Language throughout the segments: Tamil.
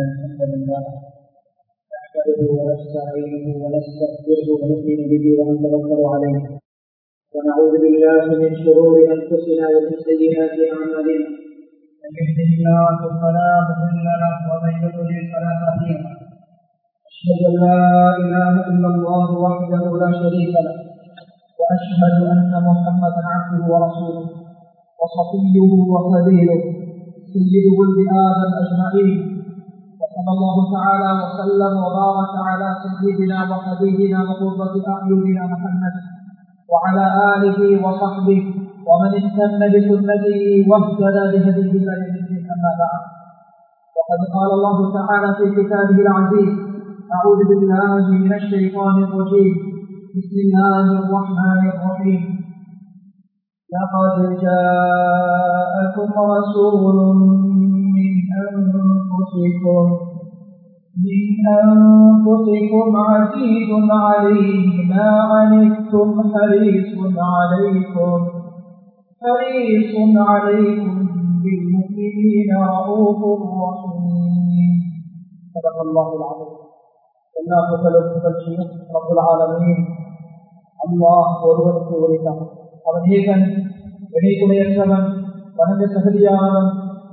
الحمد لله نحمده ونستعينه ونستغفره ونؤمن به ونتوكل عليه. ونعوذ بالله من شرور أنفسنا ومن سيئات أعمالنا. من يهده الله فلا مضل له ومن يضلل فلا هادي له. أشهد أن لا إله إلا الله وحده لا شريك له. وأشهد أن محمدا عبده ورسوله وصفيه وخليله سيد ولد آدم أجمعين. وصلى الله تعالى وسلم وبارك على سيدنا وحبيبنا وقرة أعيننا محمد وعلى آله وصحبه ومن استنى بسنته واهتدى بهديه الدين. أما بعد وقد قال الله تعالى في كتابه العزيز أعوذ بالله من الشيطان الرجيم. بسم الله الرحمن الرحيم. لقد جاءكم رسول من أنفسكم من أنفسكم عزيز عليه ما عنتم حريص عليكم حريص عليكم بالمؤمنين رؤوف رحيم صدق الله العظيم எல்லா புகழும் புகழ்ச்சியும் ரப்புல் ஆலமீன் அல்லாஹ் ஒருவனுக்கு உரைத்தான் அவன் ஏகன் இணைக்குடையற்றவன் வணங்க தகுதியானவன்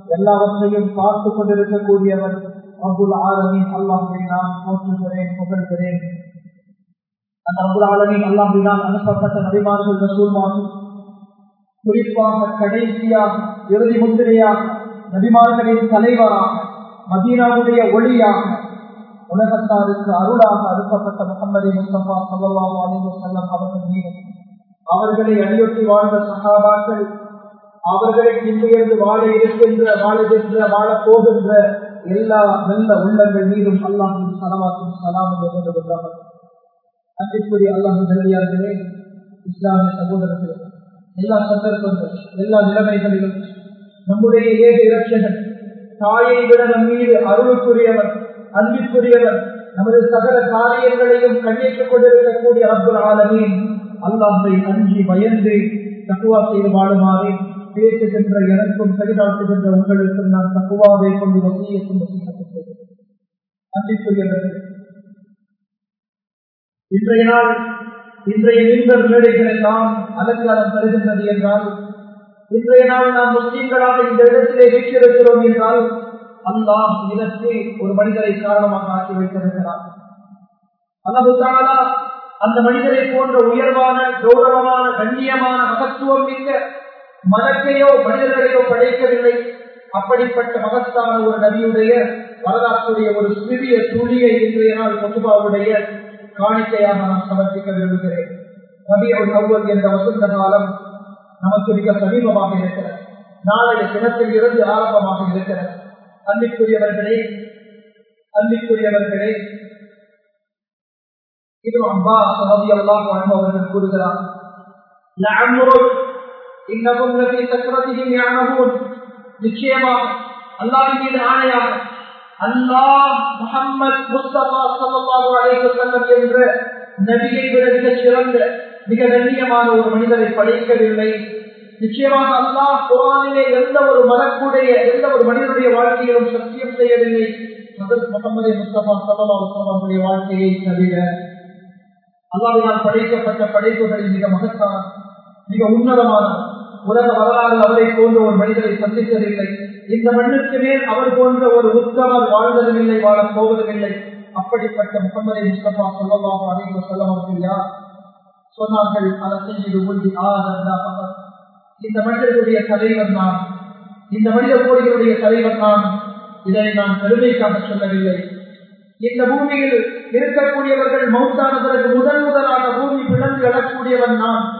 எல்லாவற்றையும் பார்த்து கொண்டிருக்கக்கூடியவன் அபுல் ஆலமின் அல்லாஹை நான் போற்றுகிறேன் புகழ்கிறேன். அந்த அபுல் ஆலமின் அல்லாஹினால் அனுப்பப்பட்ட நபிமார்கள் ரசூல்மார்கள் குறிப்பாக கடைசியாக இறுதி முத்திரையாக நபிமார்களின் தலைவராக மதீனாவுடைய ஒளியாக உலகத்தாருக்கு அருளாக அனுப்பப்பட்ட முகமது முஸ்தபா சல்லாஹூ அலிவு செல்லம் அவர்கள் மீது அவர்களை அடியொட்டி வாழ்ந்த சகாபாக்கள் அவர்களை பின்னுயர்ந்து வாழ இருக்கின்ற வாழுகின்ற வாழ போகின்ற எல்லா நல்ல உள்ளங்கள் மீதும் அல்லாஹும் சலவாக்கும் சலாமும் எதிர்கொண்டார்கள் அன்றைக்குரிய அல்லாஹு நல்லியார்களே இஸ்லாமிய சகோதரர்களே எல்லா சந்தர்ப்பங்கள் எல்லா நிலைமைகளிலும் நம்முடைய ஏக இலட்சணம் தாயை விட நம் மீது அருளுக்குரியவர் அன்பிற்குரியவர் நமது சகல காரியங்களையும் கண்ணிட்டுக் கொண்டிருக்கக்கூடிய அப்துல் ஆலமீன் அல்லாஹை அஞ்சி பயந்து தக்குவா செய்து வாழுமாறு பேசுகின்ற எனக்கும் சரிதாட்டுகின்ற உங்களுக்கும் நான் தக்குவாவை கொண்டு வசியக்கும் வசிக்கப்பட்டு அன்பிற்குரியவர்கள் இன்றைய நாள் இன்றைய நீங்கள் மேடைகளை நாம் அலங்காரம் தருகின்றது என்றால் இன்றைய நாள் நாம் முஸ்லீம்களாக இந்த இடத்திலே வீட்டிருக்கிறோம் என்றால் அல்லாஹ் இதற்கு ஒரு மனிதரை காரணமாக ஆக்கி வைத்திருக்கிறார் அல்லாஹு அந்த மனிதரை போன்ற உயர்வான கௌரவமான கண்ணியமான மகத்துவம் மிக்க மனத்தையோ மனிதர்களையோ படைக்கவில்லை. அப்படிப்பட்ட மகத்தான ஒரு நபியுடைய வரலாற்றுடைய ஒரு சிறிய துளியை இன்றைய நாள் பொதுபாவுடைய காணிக்கையாக நான் சமர்ப்பிக்க விரும்புகிறேன். ரபியுல் அவ்வல் என்ற வசந்த காலம் நமக்கு மிக சமீபமாக இருக்கிறது. நாளைய தினத்தில் இருந்து ஆரம்பமாக இருக்கிறது. அன்பிற்குரியவர்களே அன்பிற்குரியவர்களே இது அம்பா சமதி அல்லாஹ் அவர்கள் கூறுகிறார் நிச்சயமாக அல்லாவின் மீது ஆணையாக அல்லாஹ் முகமது முஸ்தபா சல்லாஹூ அலைவசல்லம் என்ற நபியை விட மிக சிறந்த மிக கண்ணியமான ஒரு மனிதரை படைக்கவில்லை. நிச்சயமாக அல்லாஹ் குரானிலே எந்த ஒரு மலக்குடைய எந்த ஒரு மனிதனுடைய வாழ்க்கையிலும் சத்தியம் செய்யவில்லை. முகமது முஸ்தபா சல்லாஹுடைய வாழ்க்கையை தவிர அல்லாவினால் படைக்கப்பட்ட படைப்புகளில் மிக மகத்தான மிக உன்னதமான உலக வரலாறு அவரை போன்ற ஒரு மனிதரை சந்தித்ததில்லை. இந்த மண்ணுக்கு மேல் அவர் போன்ற ஒரு உத்தமர் வாழ்வதில்லை இல்லை வாழப் போவதும் இல்லை அப்படிப்பட்ட முகமதை முஸ்தபா சொல்லமாக அனைவரும் சொல்ல மாட்டீங்களா சொன்னார்கள் அரசியல் உறுதி ஆதரவு இந்த மனிதர்களுடைய தலைவர் நான். இந்த மனித கோடிகளுடைய தலைவர் நான். இதை நான் பெருமைக்காக சொல்லவில்லை. இந்த பூமியில் இருக்கக்கூடியவர்கள் மௌத்தான பிறகு முதல் முதலாக பூமி பிளந்து எழக்கூடியவன் நான்.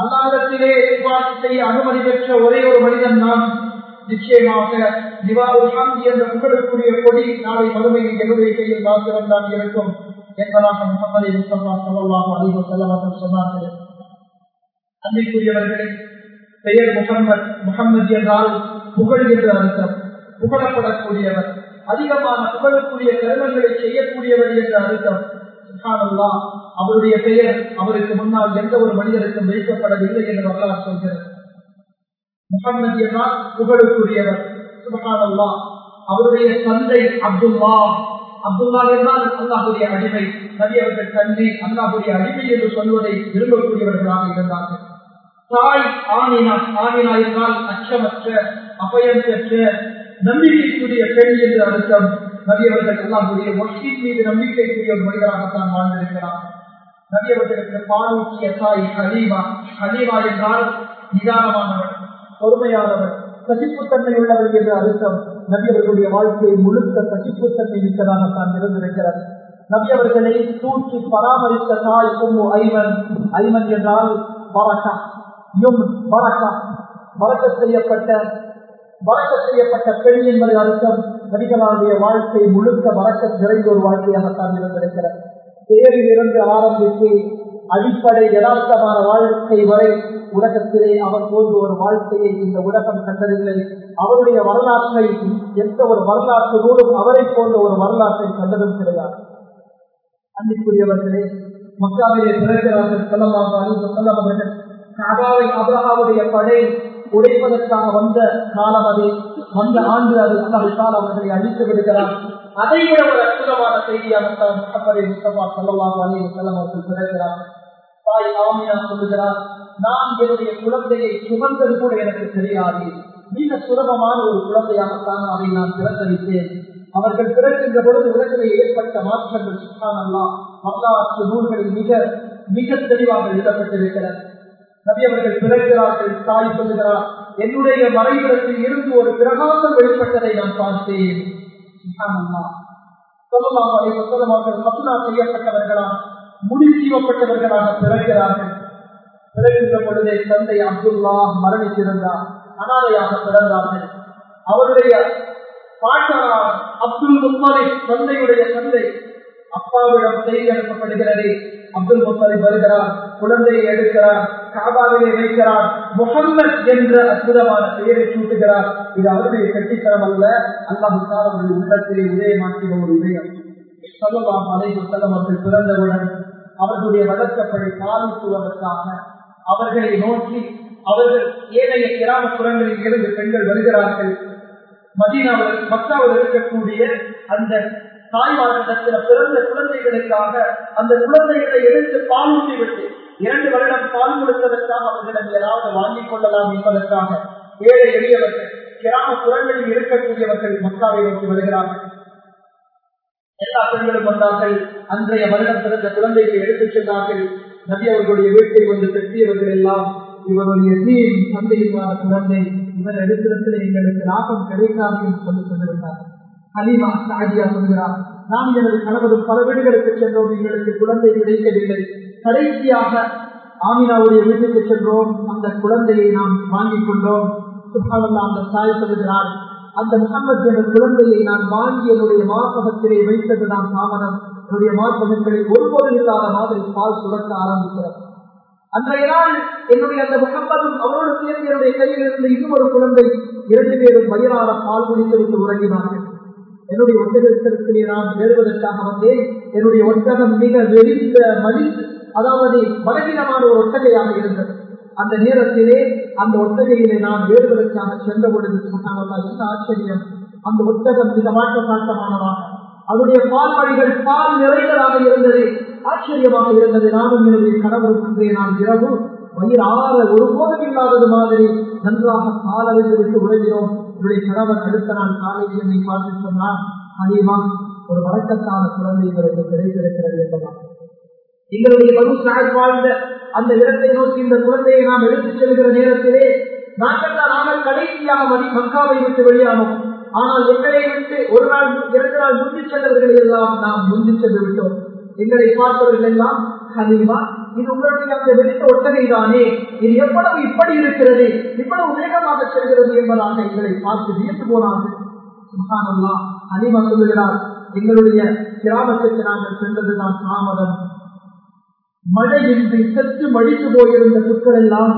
அல்லாதத்திலே எதிர்பார்த்து செய்ய அனுமதி பெற்ற ஒரே ஒரு மனிதன் நான். நிச்சயமாக நிவாருகம் என்ற புகழுக்குரிய கொடி நாளை மறுமையில் என்னுடைய கையில் மாத்திரம் தான் இருக்கும் என்பதாக முகமது முஸ்தபா சொல்லலாம் அதிக செல்லவர்கள் சொன்னார்கள். அன்னைக்குரியவர்களே பெயர் முகம்மது முகம்மது என்றால் புகழ் என்று அர்த்தம். புகழப்படக்கூடியவர் அதிகமான புகழக்கூடிய கருமங்களை செய்யக்கூடியவர் என்று அர்த்தம். அவருடைய பெயர் அவருக்கு முன்னால் எந்த ஒரு மனிதருக்கும் வைக்கப்படவில்லை என்று வரலாறு சொல்கிறது. முகமது என்றால் புகழுக்குரியவர். சுபகானல்லா அவருடைய தந்தை அப்துல்லா அப்துல்லா என்றால் அல்லாஹுடைய அடிமை. நபி அவர்கள் தந்தை அல்லாஹுடைய அடிமை என்று சொல்வதை விரும்பக்கூடியவர்களாக இருந்தார்கள். தாய் ஆமினா ஆமினா என்றால் அச்சமற்ற அபயம் பெற்ற நம்பிக்கைக்குரிய பெண் என்று அர்த்தம். நதியவர்கள் எல்லாம் அல்லாஹுடைய மொழியின் மீது நம்பிக்கை கூடிய மொழிகளாகத்தான் வாழ்ந்திருக்கிறார். நபி அவர்களுக்கு பாலூட்டிய ஹலீமா ஹலீமா என்றால் நிதானமானவர் பொறுமையானவர் சகிப்புத்தன்மை உள்ளவர் என்று அர்த்தம் நபியவர்களுடைய வாழ்க்கையை முழுக்க சகிப்புத்தன்மை மிக்கதாகத்தான் இருந்திருக்கிறது. நபியவர்களை தூக்கி பராமரித்த தாய் உம்மு ஐமன் ஐமன் என்றால் பரக்கா யும் பரக்கா மறக்க செய்யப்பட்ட மறக்க செய்யப்பட்ட பெண் என்பது அர்த்தம் நபிகளாருடைய வாழ்க்கை முழுக்க மறக்க நிறைந்த ஒரு வாழ்க்கையாகத்தான் இருந்திருக்கிறது. பேரில் இருந்து ஆரம்பித்து அடிப்படை யதார்த்தமான வாழ்க்கை வரை உலகத்திலே அவர் போன்ற ஒரு வாழ்க்கையை இந்த உலகம் கண்டதில்லை. அவருடைய வரலாற்றை எந்த ஒரு வரலாற்று நூலும் அவரை போன்ற ஒரு வரலாற்றை கண்டதும் கிடையாது. அன்பிற்குரியவர்களே மக்காவிலே பிறகு செல்லமாக செல்லம் அவர்கள் காபாவை படை உடைப்பதற்காக வந்த காலம் அது வந்த ஆண்டு அது. அல்லாஹால் அவர்களை அழித்து விடுகிறார் அதை விட ஒரு அற்புதமான செய்தியாக முகமது முஸ்தபா சொல்லலாம் அலி செல்லம் அவர்கள் பிறக்கிறார் தாய் ஆமியா சொல்லுகிறார் நான் என்னுடைய குழந்தையை சுமந்தது கூட எனக்கு தெரியாது. மிக சுலபமான ஒரு குழந்தையாகத்தான் அதை நான் பிறந்தளித்தேன். அவர்கள் பிறக்கின்ற பொழுது உலகில் ஏற்பட்ட மாற்றங்கள் சுற்றானல்லா வரலாற்று நூல்களில் மிக மிக தெளிவாக எழுதப்பட்டிருக்கிறது. நபி அவர்கள் பிறக்கிறார்கள் தாய் சொல்லுகிறார். என்னுடைய மறைவிடத்தில் இருந்து ஒரு பிரகாசம் வெளிப்பட்டதை நான் பார்த்தேன். செய்யப்பட்டவர்களா? முடிசீவப்பட்டவர்களாக பிறக்கிறார்கள். பிறக்கின்ற பொழுதே தந்தை அப்துல்லா மரணித்திருந்தார். அனாதையாக பிறந்தார்கள். அவருடைய பாட்டனார் அப்துல் முத்தாலிப் தந்தையுடைய தந்தை அப்பாவிடம் செய்தி அனுப்பப்படுகிறது. அப்துல் முத்தாலிப் வருகிறார் குழந்தையை எடுக்கிறார் காபாவிலே வைக்கிறார் முகம்மத் என்ற அற்புதமான பெயரை சூட்டுகிறார். இது அவருடைய கட்டித்தனம் அல்ல அல்லாஹால் அவருடைய உள்ளத்திலே உதயமாக்கின ஒரு உதயம் சொல்லலாம் அலை செல்லம் அவர்கள் பிறந்தவுடன் அவர்களுடைய வளர்க்கப்படி பாலித்துவதற்காக அவர்களை நோக்கி அவர்கள் ஏனைய கிராமப்புறங்களில் இருந்து பெண்கள் வருகிறார்கள். மதீனாவில் மக்காவில் இருக்கக்கூடிய அந்த தாய்மார்களிடத்தில் பிறந்த குழந்தைகளுக்காக அந்த குழந்தைகளை எடுத்து பாலூட்டி விட்டு இரண்டு வருடம் பால் கொடுத்ததற்காக அவர்களிடம் ஏதாவது வாங்கிக் கொள்ளலாம் என்பதற்காக ஏழை எளியவர்கள் கிராமப்புறங்களில் இருக்கக்கூடியவர்கள் மக்காவை நோக்கி வருகிறார்கள். எல்லா பெண்களும் வந்தார்கள். அன்றைய வருடம் பிறந்த குழந்தைகளை எடுத்துச் சென்றார்கள். நபி அவர்களுடைய வீட்டை வந்து பெற்றியவர்கள் எல்லாம் இவருடைய தீர் சந்தையுமான குழந்தை இவர் எடுத்திடத்தில் எங்களுக்கு லாபம் கிடைக்காது என்று சொல்லி கொண்டிருந்தார் ஹலீமா சாஜியா சொல்கிறார் நாம் எனது கணவர் பல வீடுகளுக்கு சென்றோம் எங்களுக்கு குழந்தை கிடைக்கவில்லை. கடைசியாக ஆமினாவுடைய வீட்டுக்கு சென்றோம். அந்த குழந்தையை நாம் வாங்கிக் கொண்டோம். அந்த தாய் சொல்கிறார் அந்த முகமது என்ற குழந்தையை நான் வாங்கி என்னுடைய மார்பகத்திலே வைத்தது நான் தாமதம். என்னுடைய மார்பகங்களில் ஒருபோதும் இல்லாத மாதிரி பால் சுரக்க ஆரம்பிக்கிறது. அன்றைய நாள் என்னுடைய அந்த முகம்மதும் அவரோடு சேர்ந்து என்னுடைய கையில் இருந்த இன்னும் ஒரு குழந்தை இரண்டு பேரும் வயிறான பால் குடித்து விட்டு உறங்கினார்கள். என்னுடைய ஒட்டகத்திற்கு நான் சேருவதற்காக வந்தேன். என்னுடைய ஒட்டகம் மிக வெறிந்த மதி அதாவது பலவீனமான ஒரு ஒட்டகையாக இருந்தது. அந்த நேரத்திலே அந்த ஒட்டகையிலே நான் ஏறுவதற்காக சென்ற பொழுது என்ன ஆச்சரியம். அந்த ஒட்டகம் மிக மாற்ற காட்டமானதாக அதனுடைய பால் வழிகள் பால் நிறைந்ததாக இருந்தது. ஆச்சரியமாக இருந்தது. நானும் என்னுடைய கடவுள் நான் இரவு வயிறு ஆற ஒருபோதும் இல்லாதது மாதிரி நன்றாக பால் அறிந்து விட்டு உழைகிறோம் உங்களுடைய கணவர் அடுத்த நாள் காலையில் என்னை பார்த்து சொன்னால் அனிமா ஒரு வழக்கத்தான குழந்தை இவருக்கு கிடைத்திருக்கிறது என்பதால் எங்களுடைய மனு சாய் வாழ்ந்த அந்த இடத்தை நோக்கி இந்த குழந்தையை நாம் எடுத்துச் செல்கிற நேரத்திலே நாங்கள் தான் நாங்கள் கடைசியாக மதி மக்காவை விட்டு வெளியானோம். ஆனால் எங்களை விட்டு ஒரு நாள் இரண்டு நாள் முந்தி சென்றவர்களை எல்லாம் நாம் முந்தி சென்று விட்டோம். எங்களை பார்த்தவர்கள் எல்லாம் ஹலீமா இது உங்களுடைய அந்த ஒட்டகைதானே தானே இது எவ்வளவு இப்படி இருக்கிறது? இவ்வளவு வேகமாக செல்கிறது என்பதாக எங்களை பார்த்து வியந்து போனார்கள். சுகானல்லா ஹலீமா சொல்லுகிறார் எங்களுடைய கிராமத்திற்கு நாங்கள் சென்றதுதான் தாமதம். மழையின்றி செத்து மடித்து போயிருந்த புற்கள் எல்லாம்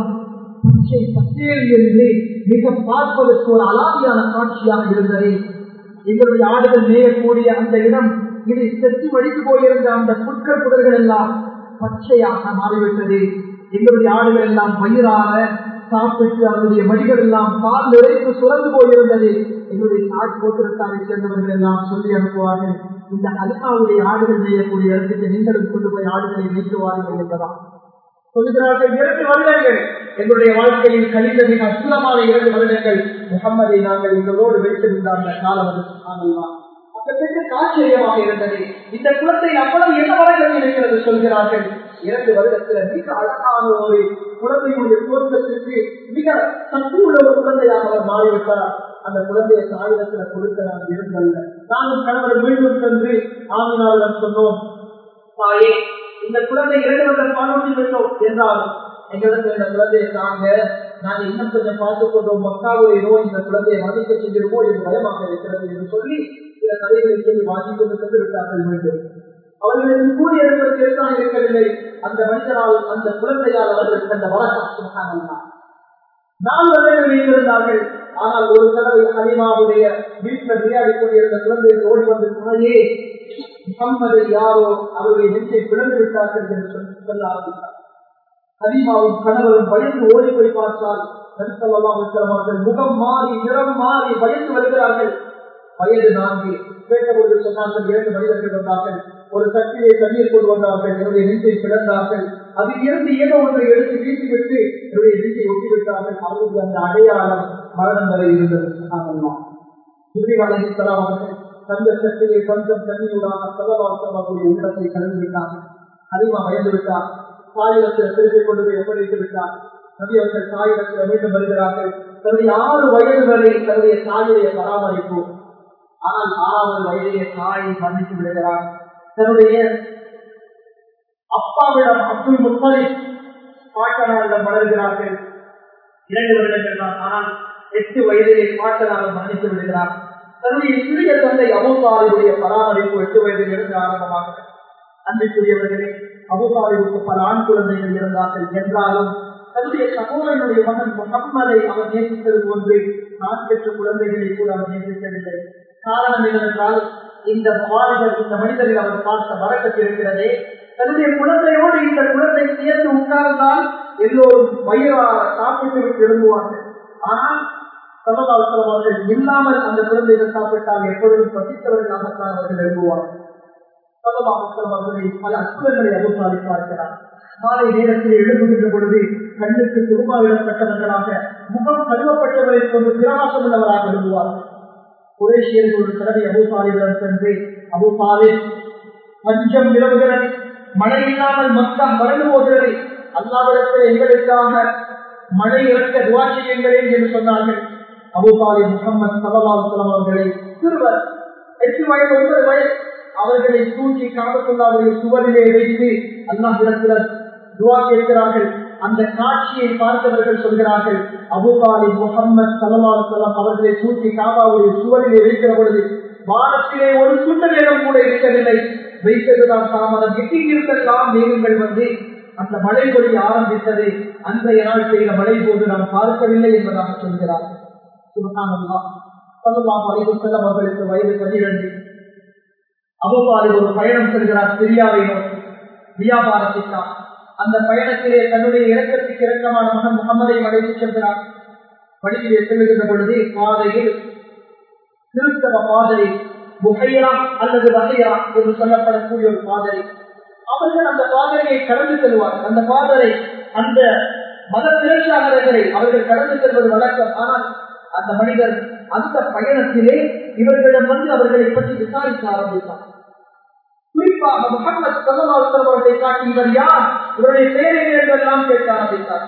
பச்சை பச்சேல் என்று மிக பார்ப்பதற்கு ஒரு அலாதியான காட்சியாக இருந்தது. எங்களுடைய ஆடுகள் மேயக்கூடிய அந்த இடம் இது செத்து மடித்து போயிருந்த அந்த புற்கள் புதர்கள் எல்லாம் பச்சையாக மாறிவிட்டது. எங்களுடைய ஆடுகள் எல்லாம் பயிராக சாப்பிட்டு அவருடைய மடிகள் எல்லாம் பால் நிறைந்து சுரந்து போயிருந்தது. என்னுடைய நாட்டு கோத்திரத்தாரை சேர்ந்தவர்கள் எல்லாம் சொல்லி அனுப்புவார்கள். இந்த அலிமாவுடைய ஆடுகள் செய்யக்கூடிய இடத்துக்கு நீங்களும் கொண்டு போய் ஆடுகளை நீக்குவார்கள் என்பதால். சொல்லுகிறார்கள் இரண்டு வருடங்கள் எங்களுடைய வாழ்க்கையில் கழிந்த மிக அற்புதமான இரண்டு வருடங்கள் முகம்மதை நாங்கள் எங்களோடு வைத்திருந்த அந்த காலம் அது சுகானல்லாம் ஆச்சரியமாக இருந்தது. இந்த குலத்தை அவ்வளவு என்ன வரைகள் இருக்கிறது சொல்கிறார்கள்? இரண்டு வருடத்துல மிக அழகான ஒரு குழந்தையுடைய தோற்றத்திற்கு மிக சக்தி உள்ள ஒரு குழந்தையாக அவர் மாறிவிட்டார். அந்த குழந்தையை தாயிடத்துல கொடுக்க நான் இருந்தல்ல நானும் கணவர் மீண்டும் சென்று ஆமினாரிடம் சொன்னோம் தாயே இந்த குழந்தை இரண்டு வருடம் பாலூட்டி விட்டோம் என்றாலும் எங்களுக்கு இந்த குழந்தையை தாங்க நான் இன்னும் கொஞ்சம் பார்த்துக் கொண்டோம். மக்காவுடைய நோய் இந்த குழந்தையை மதிக்க செஞ்சிருமோ என்று பயமாக இருக்கிறது என்று சொல்லி சில கதைகளை சொல்லி கொண்டு விட்டார்கள் மீண்டும். அவர்களுக்கு கூலி எடுப்பது பெருசாக இருக்கவில்லை. அந்த மனிதனால் அந்த குழந்தையால் அவர்கள் கண்ட வழக்கம் நாலு வருடங்கள் வைத்திருந்தார்கள் ஆனால் ஒரு தடவை ஹலிமாவுடைய வீட்டில் விளையாடி கொண்டிருந்த குழந்தையை ஓடி வந்த துணையே முகம்மது யாரோ அவருடைய நெஞ்சை பிளந்து விட்டார்கள் என்று சொல்ல ஆரம்பித்தார். ஹலிமாவும் கணவரும் பயந்து ஓடி போய் பார்த்தால் நபிசல்லாமல் முகம் மாறி நிறம் மாறி பயந்து வருகிறார்கள். வயது நான்கு. கேட்டபோது சொன்னார்கள் இரண்டு மனிதர்கள் வந்தார்கள். ஒரு சட்டியை தண்ணீர் கொண்டு வந்தார்கள். என்னுடைய நெஞ்சை பிளந்தார்கள். அதில் இருந்து ஏதோ ஒன்றை எடுத்து வீசிவிட்டு என்னுடைய நெஞ்சை ஒட்டிவிட்டார்கள். அவர்களுக்கு அந்த அடையாளம் மரணம் வரை இருந்தது. சொன்னாங்கல்லாம் இறுதிவாளர்கள் அவர்கள் தந்த சட்டியை கொஞ்சம் தண்ணீருடான சதவாசமாக்கூடிய உள்ளத்தை கலந்து விட்டார்கள் அதிகமா பயந்து விட்டார். தாயிடத்தில் திருப்பி கொண்டு போய் ஒப்படைத்து விட்டார். நபி அவர்கள் தாயிடத்தில் மீண்டும் வருகிறார்கள் தன்னுடைய ஆறு வயது வரை தன்னுடைய தாயுடைய பராமரிப்பு ஆனால் ஆறாவது வயதைய தாயை மன்னித்து விடுகிறார் தன்னுடைய அப்பாவிடம் அப்துல் முப்பதை பாட்டனாரிடம் வளர்கிறார்கள் இரண்டு வருடங்கள் தான். ஆனால் எட்டு வயதிலே பாட்டனாரிடம் மன்னித்து விடுகிறார். தன்னுடைய சிறிய தந்தை அபுசாரியுடைய பராமரிப்பு எட்டு வயதில் இருந்து ஆரம்பமாக அன்பிற்குரியவர்களே அபுசாலிவுக்கு பல ஆண் குழந்தைகள் இருந்தார்கள். என்றாலும் தன்னுடைய சகோதரனுடைய மகன் முகம்மதை அவர் நேசித்தது போன்று நான் பெற்ற குழந்தைகளை கூட அவர் நேசிக்கவில்லை. காரணம் என்னவென்றால் இந்த மாணவர் இந்த மனிதர்கள் அவர் பார்த்த வழக்கத்தில் இருக்கிறதே. தன்னுடைய குழந்தையோடு இந்த குழந்தை சேர்ந்து உட்கார்ந்தால் எல்லோரும் வயிறார சாப்பிட்டு விட்டு எழுதுவார்கள் ஆனால் சமகாலத்தில் அவர்கள் இல்லாமல் அந்த குழந்தைகள் சாப்பிட்டால் எப்பொழுதும் பசித்தவர்களாகத்தான் அவர்கள் எழுதுவார்கள் சமகாலத்தில் அவர்களை பல அற்புதங்களை அனுப்பாடி காலை நேரத்தில் எழுப்புகின்ற பொழுது கண்ணுக்கு திருமாவிடப்பட்டவர்களாக முகம் கழுவப்பட்டவரை கொண்டு பிரகாசம் உள்ளவராக விரும்புவார் குரேஷியர்கள் ஒரு தடவை அபுசாலிடம் சென்று அபுசாலி பஞ்சம் நிலவுகிறது மழை இல்லாமல் மக்கள் மறைந்து போகிறது. அல்லாவிடத்தில் எங்களுக்காக மழை இறக்க துவா செய்யுங்களே என்று சொன்னார்கள். அபுபாலி முகமது சலவாசலம் அவர்களை சிறுவர் எட்டு வயது ஒன்பது வயது அவர்களை தூக்கி காபத்துள்ளாவுடைய சுவரிலே வைத்து அல்லாஹிடத்தில் துவா கேட்கிறார்கள். அந்த காட்சியை பார்த்தவர்கள் சொல்கிறார்கள் அபுபாலி முகமது சலமாசலம் அவர்களை சூட்டி காபாவுடைய சுவரில் இருக்கிற பொழுது வானத்திலே ஒரு சுட்ட நேரம் கூட இருக்கவில்லை. வைத்ததுதான் தாமதம். எட்டியிருந்தெல்லாம் மேகங்கள் வந்து அந்த மழை பொழி ஆரம்பித்ததை அன்றைய நாள் செய்த மழை போது நாம் பார்க்கவில்லை என்பதாக சொல்கிறார் சுபகானல்லா. சொல்லலாம் வயது செல்லம் அவர்களுக்கு வயது பனிரெண்டு அபுபாலி ஒரு பயணம் செல்கிறார் சிரியாவை நோக்கி. வியாபாரத்திற்காக. அந்த பயணத்திலே தன்னுடைய இறக்கத்துக்கு இறக்கமான மகன் முகமதை அழைத்து செல்கிறார் வழியிலே செல்லுகின்ற பொழுது பாதையில் கிறிஸ்தவ பாதரி புகையா அல்லது வகையா என்று சொல்லப்படக்கூடிய ஒரு பாதரி அவர்கள் அந்த பாதரையை கடந்து செல்வார் அந்த பாதரை அந்த மத திரட்சாளர்களை அவர்கள் கடந்து செல்வது வழக்கம். ஆனால் அந்த மனிதர் அந்த பயணத்திலே இவர்களிடம் வந்து அவர்களை பற்றி விசாரிக்க ஆரம்பித்தார். குறிப்பாக முகமது சல்லாஸ்லம் அவர்களை காட்டி இவர் யார்? இவருடைய பேரை என்றெல்லாம் கேட்க ஆரம்பித்தார்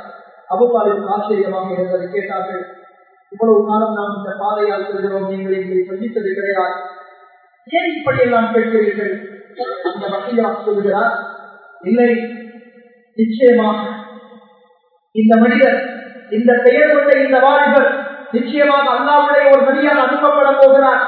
அபுபாலின் ஆச்சரியமாக இருந்ததை. கேட்டார்கள் இவ்வளவு காலம் நாம் இந்த பாதையால் செல்கிறோம். நீங்கள் எங்களை சந்தித்தது கிடையாது. ஏன் இப்படி எல்லாம் கேட்கிறீர்கள்? அந்த வகையா சொல்கிறார் இல்லை நிச்சயமாக. இந்த மனிதர் இந்த பெயர் கொண்ட இந்த வாலிபர் நிச்சயமாக அல்லாவுடைய ஒரு மனிதர் அனுப்பப்பட போகிறார்.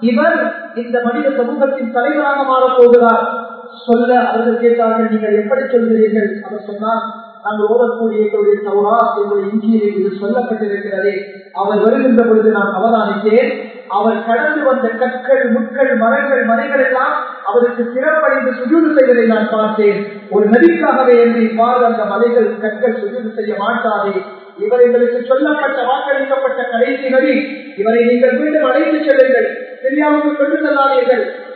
இவர் இந்த மனித சமூகத்தின் தலைவராக மாறப் போகிறார். சொல்ல அவர்கள் கேட்டார்கள் நீங்கள் எப்படி சொல்கிறீர்கள்? அவர் சொன்னால் நாங்கள் ஓடக்கூடிய எங்களுடைய சௌரா எங்களுடைய இஞ்சியில் இது சொல்லப்பட்டிருக்கிறதே. அவர் வருகின்ற பொழுது நான் அவதானித்தேன். அவர் கடந்து வந்த கற்கள் முட்கள் மரங்கள் மலைகள் எல்லாம் அவருக்கு சிறப்படைந்து சுஜூடு செய்வதை நான் பார்த்தேன். ஒரு நதிக்காகவே என்னை பார் அந்த மலைகள் கற்கள் சுஜூடு செய்ய மாட்டாதே. இவர் எங்களுக்கு சொல்லப்பட்ட வாக்களிக்கப்பட்ட கடைசி நதி. இவரை நீங்கள் மீண்டும் அழைத்துச் செல்லுங்கள். தெரியாமல் கொண்டு செல்லாதீர்கள்.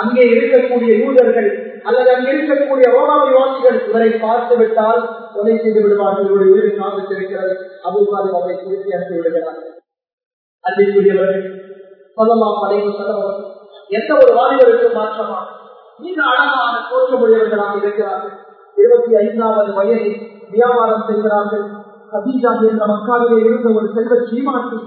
அங்கே இருக்கக்கூடிய யூதர்கள் அல்லது அங்கே இருக்கக்கூடிய ரோமாவை வாசிகள் இவரை பார்த்து விட்டால் கொலை செய்து விடுவார்கள். இவருடைய உயிரின் ஆபத்து இருக்கிறது அபுதாலி அவரை திருப்தி அனுப்பி விடுகிறார். அன்பிற்குரியவர்கள் சொல்லலாம் அலைவு செல்லவர் எந்த ஒரு வாலிபருக்கு மாற்றமா? மிக அழகான தோற்றமுடையவர்களாக இருக்கிறார்கள். இருபத்தி ஐந்தாவது வயதில் வியாபாரம் செய்கிறார்கள் கதீஜா என்ற மக்காவிலே இருந்த ஒரு செல்வ சீமாட்டி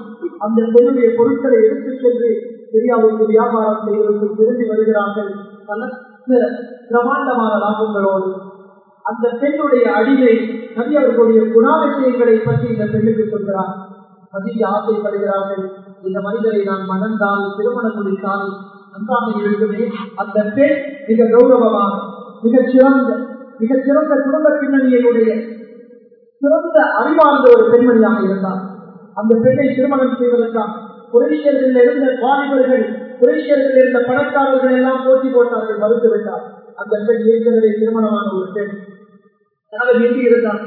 அந்த பெண்ணுடைய பொருட்களை எடுத்துச் சென்று பெரியாவுக்கு வியாபாரம் செய்வதற்கு திரும்பி வருகிறார்கள். பலத்த பிரமாண்டமான லாபங்களோடு அந்த பெண்ணுடைய அடிமை நபி அவர்களுடைய குணாதிசயங்களை பற்றி இந்த பெண்ணுக்கு சொல்கிறார். அதிக ஆசைப்படுகிறார்கள் இந்த மனிதரை நான் மணந்தால் திருமணம் முடித்தால் நன்றாக இருக்குமே அந்த பெண் மிக கௌரவமான மிக சிறந்த மிக சிறந்த குடும்ப பின்னணியுடைய சிறந்த அறிவார்ந்த ஒரு பெண்மணியாக இருந்தார். அந்த பெண்ணை திருமணம் செய்வதற்காக குரேஷியர்கள் இருந்த வாலிபர்கள் குரேஷியர்கள் இருந்த பணக்காரர்கள் எல்லாம் போட்டி போட்டார்கள் மறுத்துவிட்டார் அந்த பெண் ஏற்கனவே திருமணமான ஒரு பெண். கணவன் எங்கு இருந்தார்.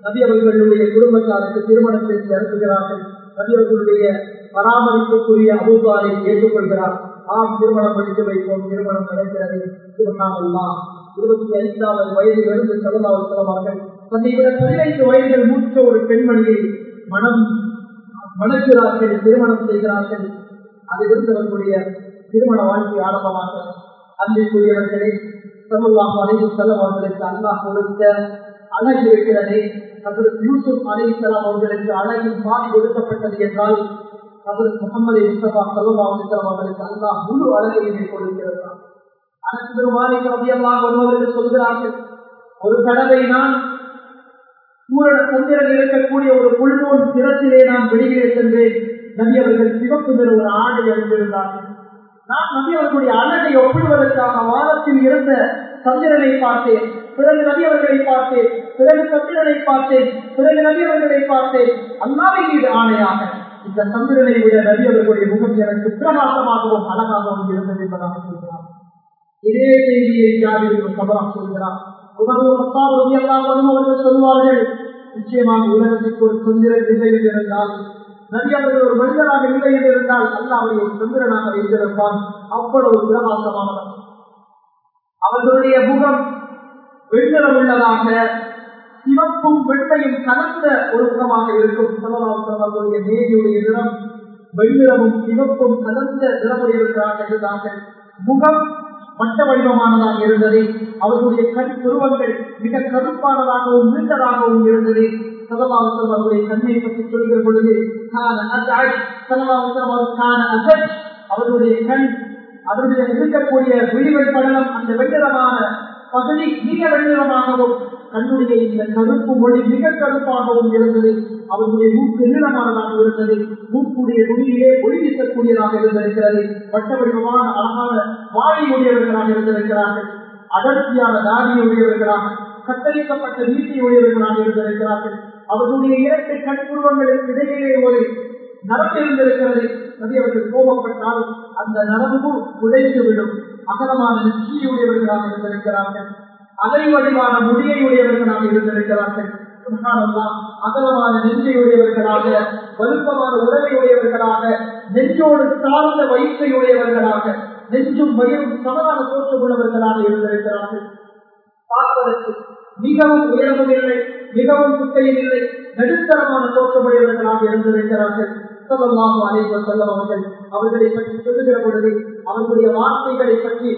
நபி அவர்களுடைய குடும்பத்தாருக்கு திருமணம் செய்து அனுப்புகிறார்கள் நபி அவர்களுடைய பராமரிப்புக்குரிய அபூபாலை ஏற்றுக்கொள்கிறார். ஆம் திருமணம் முடித்து வைப்போம். திருமணம் நடக்கிறது. திருமணம் இருபத்தி ஐந்தாவது வயதிலிருந்து செல்லலாவது செலவார்கள் தன்னை விட பதினைந்து வயதில் மூத்த ஒரு பெண்மணியை மனம் மணக்கிறார்கள் திருமணம் செய்கிறார்கள். அதிலிருந்து அவர்களுடைய திருமண வாழ்க்கை ஆரம்பமாக அன்பிற்குரியவர்களே சமுல்லாம் அனைத்து செல்லவர்களுக்கு அல்லாஹ் கொடுத்த அழகு இருக்கிறதே. அதில் யூசுப் அலைசலாம் அவர்களுக்கு அழகின் பாதி கொடுக்கப்பட்டது என்றால் அதற்கு முகமது முஸ்தபா சல்லா அலிசலாம் அவர்களுக்கு அல்லா முழு அழகையுமே கொடுக்கிறார் அனைத்து பெருமானிக்கு அப்படியெல்லாம் வருவதற்கு சொல்கிறார்கள் ஒரு தடவை நான் சந்திரன் இருக்கக்கூடிய ஒரு புல்போன் திறத்திலே நான் வெளியிலே சென்றேன் நபி அவர்கள் சிவப்பு நிற ஒரு ஆடை அணிந்திருந்தார்கள். நான் நபி அவர்களுடைய அழகை ஒப்பிடுவதற்காக வாரத்தில் இருந்த சந்திரனை பார்த்தேன். பிறகு நபி அவர்களை பார்த்தேன். பிறகு சந்திரனை பார்த்தேன். பிறகு நபி அவர்களை பார்த்தேன். அல்லாவை மீது ஆணையாக இந்த சந்திரனை விட நபி அவர்களுடைய முகம் எனக்கு பிரகாசமாகவும் அழகாகவும் இருந்தது என்பதாக சொல்கிறார். இதே செய்தியை ஜாதியில் சபரம் சொல்கிறார்? அவர்கள் சொல்வார்கள் நிச்சயமாக உலகத்திற்கு ஒரு சுந்திரன் இல்லை என்று இருந்தால் நபி அவர்கள் ஒரு மனிதராக இல்லை என்று இருந்தால் அல்லாவை ஒரு சுந்திரனாக வைத்திருப்பான். அவ்வளவு பிரகாசமானவர் அவர்களுடைய முகம் வெண்ணிறம் உள்ளதாக சிவப்பும் வெண்மையும் கலந்த ஒரு முகமாக இருக்கும் அவர்களுடைய மேதியுடைய நிறம் வெண்ணிறமும் சிவப்பும் கலந்த நிறமுடையவர்களாக இருந்தார்கள் முகம் வட்ட வடிவமானதாக இருந்தது. அவர்களுடைய கண் துருவங்கள் மிக கருப்பானதாகவும் நீண்டதாகவும் இருந்தது. சதவாசம் அவருடைய கண்ணை பற்றி சொல்கிற பொழுது அவருடைய கண் அவருடைய இருக்கக்கூடிய விழிவெள் படலம் அந்த வெண்ணிறமான பகுதி மிக வெண்ணிறமாகவும் கண்ணுடைய இந்த கருப்பு மொழி மிக கருப்பாகவும் இருந்தது. அவருடைய மூக்கு நீளமானதாக இருந்தது. மூக்குடைய நுனியிலே ஒளி வீசக்கூடியதாக இருந்திருக்கிறது. வட்ட வடிவமான அழகான வாழி உடையவர்களாக இருந்திருக்கிறார்கள். அடர்த்தியான தாடியுடையவர்களாக கத்தரிக்கப்பட்ட வீட்டையுடையவர்களாக இருந்திருக்கிறார்கள். அவர்களுடைய இரட்டை கண்புருவங்களுக்கு இடையிலே ஒரு நரம்பு இருந்திருக்கிறது. நதி அவர்கள் கோபப்பட்டால் அந்த நரம்பு உடைந்துவிடும். அகலமான நெற்றியுடையவர்களாக இருந்திருக்கிறார்கள். அலை வடிவான முடியையுடையவர்களாக இருந்திருக்கிறார்கள் அகலமான நெஞ்சையுடையவர்களாக வலுப்பமான உடலையுடையவர்களாக நெஞ்சோடு சார்ந்த வயிற்றையுடையவர்களாக நெஞ்சும் வயிறும் சமமான தோற்றமுள்ளவர்களாக இருந்திருக்கிறார்கள் பார்ப்பதற்கு மிகவும் உயரமும் இல்லை மிகவும் குட்டையும் இல்லை நடுத்தரமான தோற்றமுடையவர்களாக இருந்திருக்கிறார்கள் சொல்லலாம் அனைவர் செல்லம் அவர்கள் அவர்களை பற்றி சொல்லுகிற பொழுது அவர்களுடைய வார்த்தைகளை பற்றி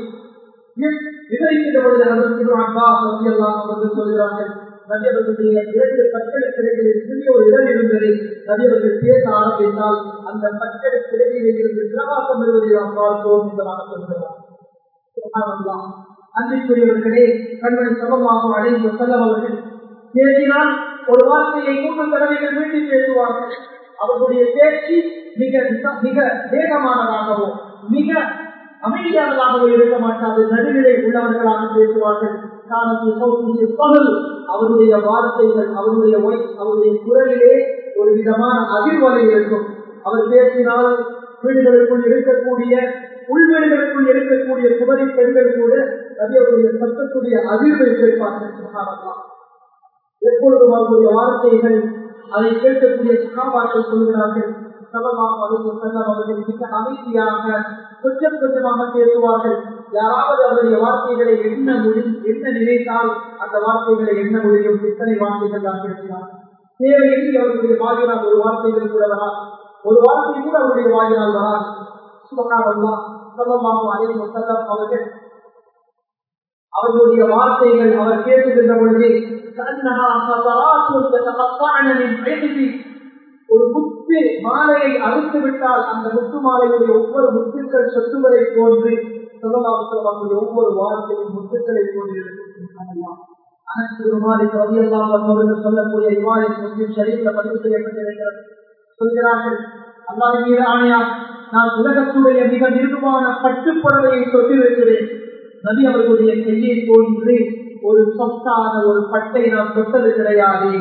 விவரிக்கிற பொழுது அவர்கள் சொல்கிறார்கள் நதியவர்களுடைய இரண்டு பற்களுக்கிடையில் சிறிய ஒரு இடம் இருந்ததை நதியவர்கள் பேச ஆரம்பித்தால் அந்த பற்களுக்கிடையிலே இருந்து பிரகாசம் வருவதை அவ்வாறு தோன்றுவதாக சொல்கிறார் அன்பிற்குரியவர்களே கண்மணி சமமாக அடைந்து செல்லம் அவர்கள் பேசினால் ஒரு வார்த்தையை மூன்று தடவைகள் மீட்டி பேசுவார்கள் அவர்களுடைய பேச்சு மிக மிக வேகமானதாகவும் மிக அமைதியானதாகவோ இருக்க மாட்டாது நடுநிலை உள்ளவர்களாக பேசுவார்கள். அவருடைய வார்த்தைகள் அவருடைய அவருடைய குரலிலே ஒரு விதமான அதிர்வலை இருக்கும். அவர் பேசினால் வீடுகளுக்குள் இருக்கக்கூடிய உள்வீடுகளுக்குள் இருக்கக்கூடிய குமரி பெண்கள் கூட நபியவருடைய சத்தத்துடைய அதிர்வை கேட்பார்கள். எப்பொழுதும் அவருடைய வார்த்தைகள் அதை கேட்கக்கூடிய சகாபாக்கள் சொல்கிறார்கள் சபமாக அழைத்து செல்லம் அவர்கள் மிக அமைதியாக கொஞ்சம் கொஞ்சமாக பேசுவார்கள். யாராவது அவருடைய வார்த்தைகளை என்ன முடியும் என்ன நினைத்தால் அந்த வார்த்தைகளை என்ன முடியும் எத்தனை வார்த்தைகள் தான் பேசினார்? தேவையின்றி அவருடைய வாயினால் ஒரு வார்த்தைகள் கூட வரா ஒரு வார்த்தை கூட அவருடைய வாயினால் வரா சுபகாரல்லா சபமாக அழைத்து செல்லம் அவர்கள் அவர்களுடைய வார்த்தைகள் அவர் பேசுகின்ற பொழுது ஒரு முத்து மாலையை அறுத்து விட்டால் அந்த முத்து மாலையுடைய ஒவ்வொரு முத்துக்கள் சொத்துவதை போன்று சொல்லலாவுடைய ஒவ்வொரு வார்த்தையும் முத்துக்களை போன்று அனைத்து மாறி கவியெல்லாம் வந்தவர்கள் சொல்லக்கூடிய இவ்வாறு முஸ்லிம் ஷரீஃபில் பதிவு செய்யப்பட்டிருக்கிறது. சொல்கிறார்கள் அல்லாஹ் ஆணையா நான் உலகத்துடைய மிக மிருதுவான பட்டுப்புடவையை தொட்டிருக்கிறேன் நபி அவர்களுடைய கையை போன்று ஒரு சொத்தான ஒரு பட்டை நான் தொட்டது கிடையாது.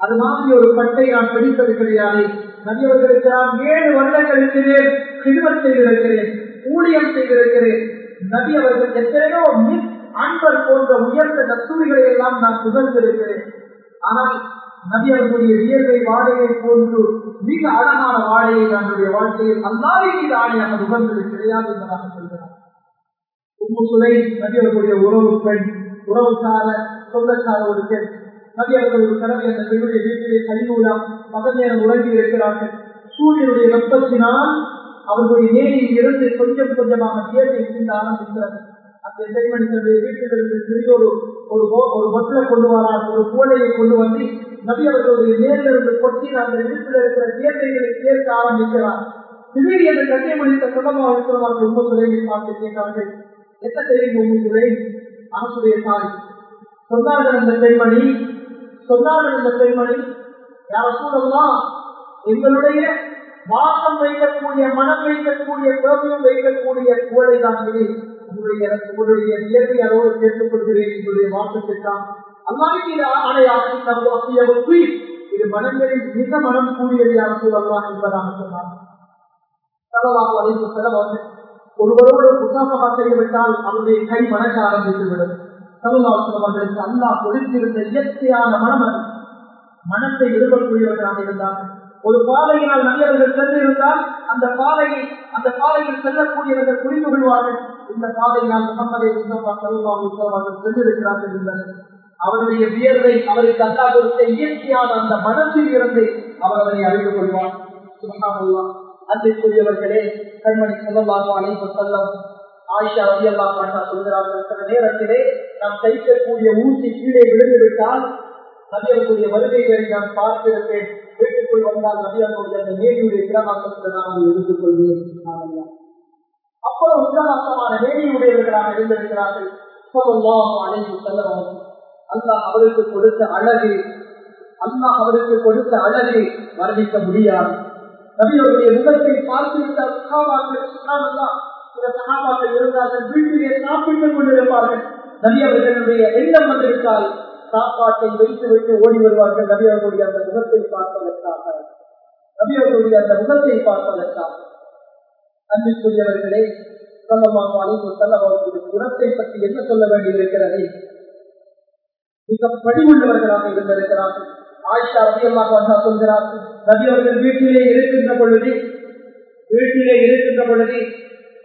அது மாதிரி ஒரு பட்டை நான் பிடித்தது கிடையாது. நதியவர்களுக்கு நான் ஏழு வருடங்களுக்கு மேல் கிருமம் செய்திருக்கிறேன் ஊழியம் செய்திருக்கிறேன் நபி அவர்கள் எத்தனையோ மின் அன்பர் போன்ற உயர்ந்த நத்துரிகளை எல்லாம் நான் புகழ்ந்திருக்கிறேன். ஆனால் நபி அவர்களுடைய இயற்கை வாழையை போன்று மிக அழகான வாழையை நம்முடைய வாழ்க்கையில் அல்லாவே மீது ஆணையாக புகழ்ந்தது கிடையாது என்பதாக சொல்கிறார் உம்மு சுலை நபி அவர்களுடைய உறவு பெண் உறவுக்கார சொந்தக்கார ஒரு பெண். நபி அவர்கள் ஒரு கடமை அந்த பெண்ணுடைய வீட்டிலே கழிவுலாம் பகல் நேரம் உறங்கி இருக்கிறார்கள். சூரியனுடைய வெப்பத்தினால் அவர்களுடைய நேரில் இருந்து கொஞ்சம் கொஞ்சமாக வியர்வை சிந்த ஆரம்பிக்கிறது அந்த பெண்மணி தன்னுடைய வீட்டிலிருந்து சிறியோடு ஒரு ஒரு கொண்டு வரார் ஒரு கோலையை கொண்டு வந்து நபி அவர்களுடைய நேரிலிருந்து கொட்டி அந்த வீட்டில் இருக்கிற வியர்வைகளை சேர்க்க ஆரம்பிக்கிறார். திடீர் என்று கட்டை முடித்த சுலமாக இருக்கிறவர்கள் உங்க சுலையை பார்த்து கேட்டார்கள். என்ன தெரியும் உங்க அரசுடைய தாய். சொன்னார்கள் அந்த பெண்மணி சொன்னார்கள் இந்த பெண்மணி யார சொல்லலாம் எங்களுடைய வாசம் வைக்கக்கூடிய மனம் வைக்கக்கூடிய குழப்பம் வைக்கக்கூடிய கோழை தான் இது. உங்களுடைய உங்களுடைய இயற்கை அளவோடு சேர்த்துக் கொள்கிறேன் உங்களுடைய வாசத்திற்கான் அல்லாஹ் ஆணையாக இது மனங்களில் மிக மனம் கூடியது யார் சூழல்லாம் என்பதாக சொன்னார். செலவாக அழைத்து செலவாக ஒருவரோடு முசாஃபகா செய்யவிட்டால் அவருடைய கை மணக்க ஆரம்பித்து விடும் அவர்களுக்கு அல்லாஹ் கொடுத்திருந்த இயற்கையான மனம் அது. மனத்தை விரும்பக்கூடியவர்களாக இருந்தார்கள். ஒரு பாதையினால் நல்லவர்கள் சென்றிருந்தால் அந்த பாதையை அந்த பாதையில் செல்லக்கூடியவர்கள் புரிந்து கொள்வார்கள். இந்த பாதையினால் முகமதை முஸ்தபா சலுவாக அவர்கள் சென்றிருக்கிறார்கள் என்பது அவருடைய வியர்வை அவருக்கு அல்லா கொடுத்த இயற்கையான அந்த மனத்தில் இருந்து அவர் அவரை அறிந்து கொள்வார். சுபகானல்லாம் அன்றைக்குரியவர்களே கண்மணி சொல்லலாக அழைப்பு செல்லம் ஆயிஷா ரவியல்லா பாட்டா சொல்கிறார்கள். சில நேரத்திலே நாம் தைக்கக்கூடிய ஊசி கீழே விழுந்துவிட்டால் நபியர்களுடைய வருகைகளை நான் பார்த்திருப்பேன். வீட்டுக்குள் வந்தால் நபியர்களுடைய அந்த நேரியுடைய பிரகாசத்தை நான் அதை எடுத்துக் கொள்வேன் அப்புறம் உத்தரவாசமான நேரியுடையவர்களாக இருந்திருக்கிறார்கள். சொல்லலாம் அழைப்பு அல்லாஹ் அவருக்கு கொடுத்த அழகு அல்லாஹ் அவருக்கு கொடுத்த அழகை வர்ணிக்க முடியாது. நபியவருடைய முகத்தை பார்த்துவிட்ட சகாபாக்கள் சில சகாபாக்கள் இருந்தார்கள். வீட்டிலே சாப்பிட்டுக் கொண்டிருப்பார்கள். நபி அவர்களுடைய எண்ணம் வந்திருந்தால் சாப்பாட்டை வைத்து விட்டு ஓடி வருவார்கள். நபி அவர்களுடைய அந்த முகத்தை பார்ப்பதற்காக. நபி அவர்களுடைய அந்த முகத்தை பார்ப்பதற்காக. அன்பிற்குரியவர்களே சொல்லமாக அழைப்பு அவர்களுடைய குணத்தை பற்றி என்ன சொல்ல வேண்டியிருக்கிறது மிக படிவுள்ளவர்களாக இருந்திருக்கிறார்கள். ஆயிஷா அதிகமாக சொல்கிறார்கள் நபி அவர்கள் வீட்டிலே இருக்கின்ற பொழுது வீட்டிலே இருக்கின்ற பொழுது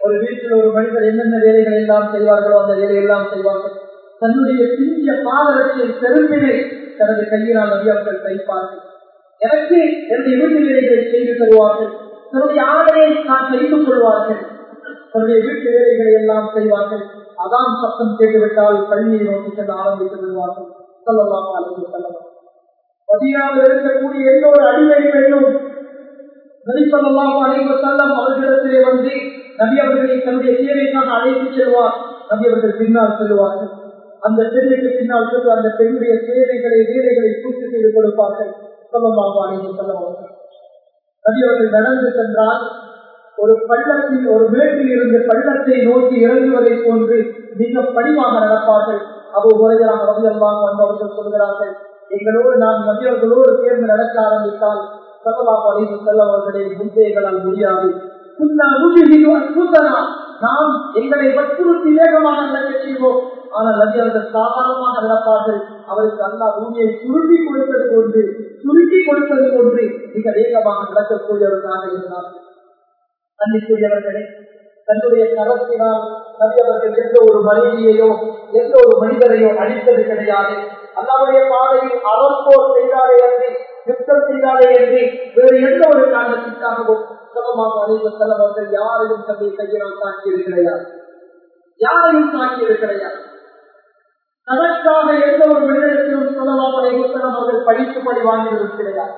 ஒரு வீட்டில் ஒரு மனிதர் என்னென்ன வேலைகள் எல்லாம் செய்வார்களோ அந்த வேலையெல்லாம் செய்வார்கள். தன்னுடைய சிறிய பாதரட்சியை செருப்பினை தனது கையினால் நபி அவர்கள் தைப்பார்கள் எனக்கு என்னுடைய வீட்டு வேலைகளை செய்து தருவார்கள். தன்னுடைய ஆதரவை நான் செய்து கொள்வார்கள். தன்னுடைய வீட்டு வேலைகளை எல்லாம் செய்வார்கள். அதான் சத்தம் கேட்டுவிட்டால் பள்ளியை நோக்கி சென்று ஆரம்பித்து விடுவார்கள் சொல்லலாம் அழைத்து சொல்லலாம் மதியாவில் இருக்கக்கூடிய எல்லோரு அடிமை பெண்ணும் நபிசல்லாம் அழைப்பு செல்லம் அவர்களிடத்திலே வந்து நபி அவர்களை தன்னுடைய சேவைக்காக அழைத்து செல்வார். நபி அவர்கள் பின்னால் செல்வார்கள். அந்த பெண்ணுக்கு பின்னால் சென்று அந்த பெண்ணுடைய சேவைகளை வேலைகளை பூர்த்தி செய்து கொடுப்பார்கள். சொல்லமாக அழைத்து நபி அவர்கள் நடந்து சென்றால் ஒரு பள்ளத்தில் ஒரு மேட்டில் இருந்து பள்ளத்தை நோக்கி இறங்குவதை போன்று மிக படிவாக நடப்பார்கள். அவ்வளவு முறையாக ரவி அல்லாம் வந்தவர்கள் சொல்கிறார்கள் எங்களோடு நாம் நபியர்களோடு சேர்ந்து நடக்க ஆரம்பித்தால் சகலாப் செல்லவர்களை முந்தையங்களால் முடியாது. நாம் எங்களை வற்புறுத்தி வேகமாக நடக்க செய்வோம். ஆனால் நபி அவர்கள் சாதாரணமாக நடப்பார்கள். அவருக்கு அல்லா பூமியை சுருட்டி கொடுத்தது போன்று சுருட்டி கொடுத்தது போன்று மிக வேகமாக நடக்கக்கூடியவர்களாக இருந்தார்கள் அன்னைக்குரியவர்களே தன்னுடைய கரத்தினால் நபி அவர்கள் எந்த ஒரு மனைவியையோ எந்த ஒரு மனிதரையோ அழித்தது கிடையாது. அல்லாவுடைய பாதையில் அறப்போர் செய்தாரே அன்றி யுத்தம் செய்தாரே என்று வேறு எந்த ஒரு காரணத்திற்காகவும் சமமாக அழைத்த செல்லவர்கள் யாரையும் தன்னை கையினால் தாக்கியது கிடையாது யாரையும் தாக்கியது கிடையாது அதற்காக எந்த ஒரு மனிதத்திலும் சொல்லலாம் அலைவசனம் அவர்கள் படிக்கும்படி வாங்கியது கிடையாது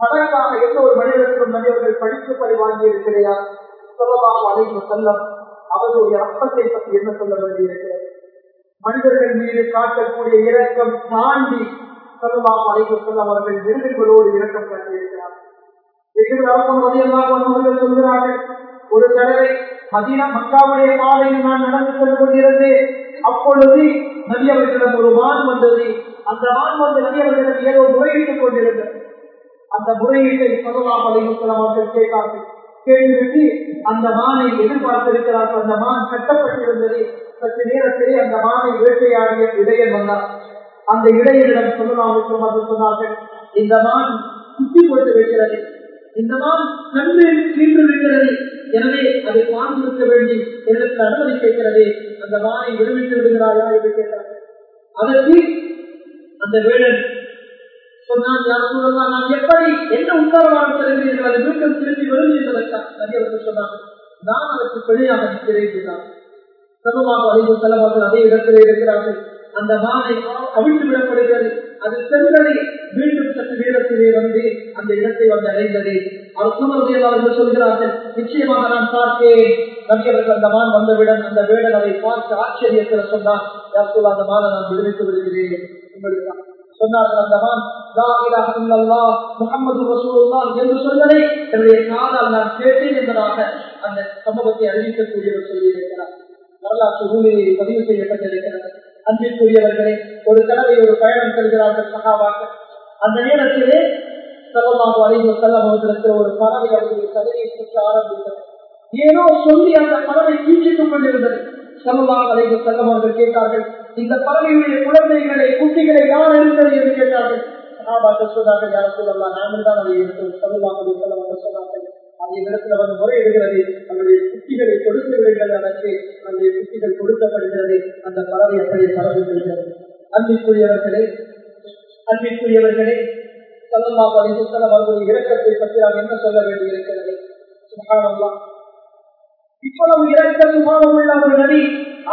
அதற்காக எந்த ஒரு மனிதத்திலும் மனிதர்கள் படிக்கும்படி வாங்கியது கிடையாது சொல்லலாம் அலைவ செல்லம் அவர்களுடைய அப்பத்தை பற்றி என்ன சொல்ல வேண்டியிருக்கிறது? மனிதர்கள் மீது காட்டக்கூடிய இரக்கம் தாண்டி சொல்லலாம் அலைவ செல்லம் அவர்கள் விருதுகளோடு இரக்கம் காட்டியிருக்கிறார் அவர்கள் சொல்கிறார்கள் ஒரு தடவை மதினா மக்காவுடைய பாதையில் நான் நடந்து சென்று கொண்டிருந்தேன். அப்பொழுது நபி அவர்களிடம் ஒரு மான் வந்தது. அந்த மான் வந்து நபி அவர்களிடம் ஏதோ முறையிட்டுக் கொண்டிருந்தது. அந்த முறையீட்டை சொல்லலாம் அலைமுசலாம் அவர்கள் கேட்டார்கள். கேட்டுவிட்டு அந்த மானை எதிர்பார்த்திருக்கிறார்கள். அந்த மான் கட்டப்பட்டிருந்தது. சற்று நேரத்திலே அந்த மானை வேட்டையாடிய இடையன் வந்தார். அந்த இடையனிடம் சொல்லலாம் அவர்கள் சொன்னார்கள். இந்த மான் சுத்தி போட்டு வைக்கிறது. இந்த மான் கண்டு கீழ்ந்து விடுகிறது எனவே அதை பார்த்திருக்க வேண்டி எனக்கு அனுமதி கேட்கிறது. அந்த மானை விடுவித்து விடுகிறாயா என்று கேட்டார். அதற்கு அந்த வேடன் சொன்னான் யார் சொல்லலாம் நான் எப்படி என்ன உத்தரவாதம் தருகிறீர்கள்? அதை மீண்டும் திரும்பி வருவீர்கள் நபியவர்கள் சொன்னார்கள் நான் அதற்கு பிழையாக நிற்கிறேன் சமமாக அறிவு செலவார்கள் அதே இடத்திலே இருக்கிறார்கள். அந்த மானை அவிழ்த்து விடப்படுகிறது அது சென்றதை மீண்டும் சற்று நேரத்திலே வந்து அந்த இடத்தை வந்து அடைந்தது. அவர் சுமர்வியல் அவர்கள் சொல்கிறார்கள் நிச்சயமாக நான் பார்த்தேன். நபியவர்கள் அந்த மான் வந்தவுடன் அந்த வேடன் அதை பார்த்து ஆச்சரியத்தில் சொன்னார் யாருக்குள்ள அந்த மானை நான் விடுவித்து விடுகிறேன். உங்களுக்கு சொன்னார்கள் அந்த மான் முகமது ரசூலுல்லா என்று சொல்லலை என்னுடைய காதால் நான் கேட்டேன் என்பதாக அந்த சம்பவத்தை அறிவிக்கக்கூடியவர் சொல்லியிருக்கிறார். வரலாற்று நூலில் பதிவு செய்யப்பட்டிருக்கிறது. அன்பிற்குரியவர்களே ஒரு தடவை ஒரு பயணம் செல்கிறார்கள் சகாவாக அந்த நேரத்திலே சகமாக அழைவு செல்லம் அவர்களுக்கு ஒரு பறவை அவருடைய கதையை சுற்ற ஆரம்பித்தது. ஏனோ சொல்லி அந்த பறவை கீழ்ச்சிட்டுக் கொண்டிருந்தது. சமமாக அழைவு செல்லம் அவர்கள் கேட்டார்கள் இந்த பறவையுடைய குழந்தைகளை குட்டிகளை யார் இருக்கிறது என்று கேட்டார்கள். சகாபாக்கள் சொன்னார்கள் யார் சொல்லலாம் நாங்கள் தான் அதை எடுத்து சமமாக செல்லம் அவர்கள் சொன்னார்கள் அது இடத்துல வந்து முறையிடுகிறது அவருடைய குட்டிகளை கொடுத்து விடுகிறது அதற்கு அவருடைய குட்டிகள் கொடுக்கப்படுகிறது. அந்த பறவை எப்படி பறந்து செல்கிறது அன்பிற்குரியவர்களே அன்பிற்குரியவர்களே சல்லல்லா அலிசுத்தலம் அவர்களுடைய இறக்கத்தை பற்றி நாம் என்ன சொல்ல வேண்டியிருக்கிறது? சுகானல்லா இவ்வளவு இறக்க சுகானம் உள்ள ஒரு நபி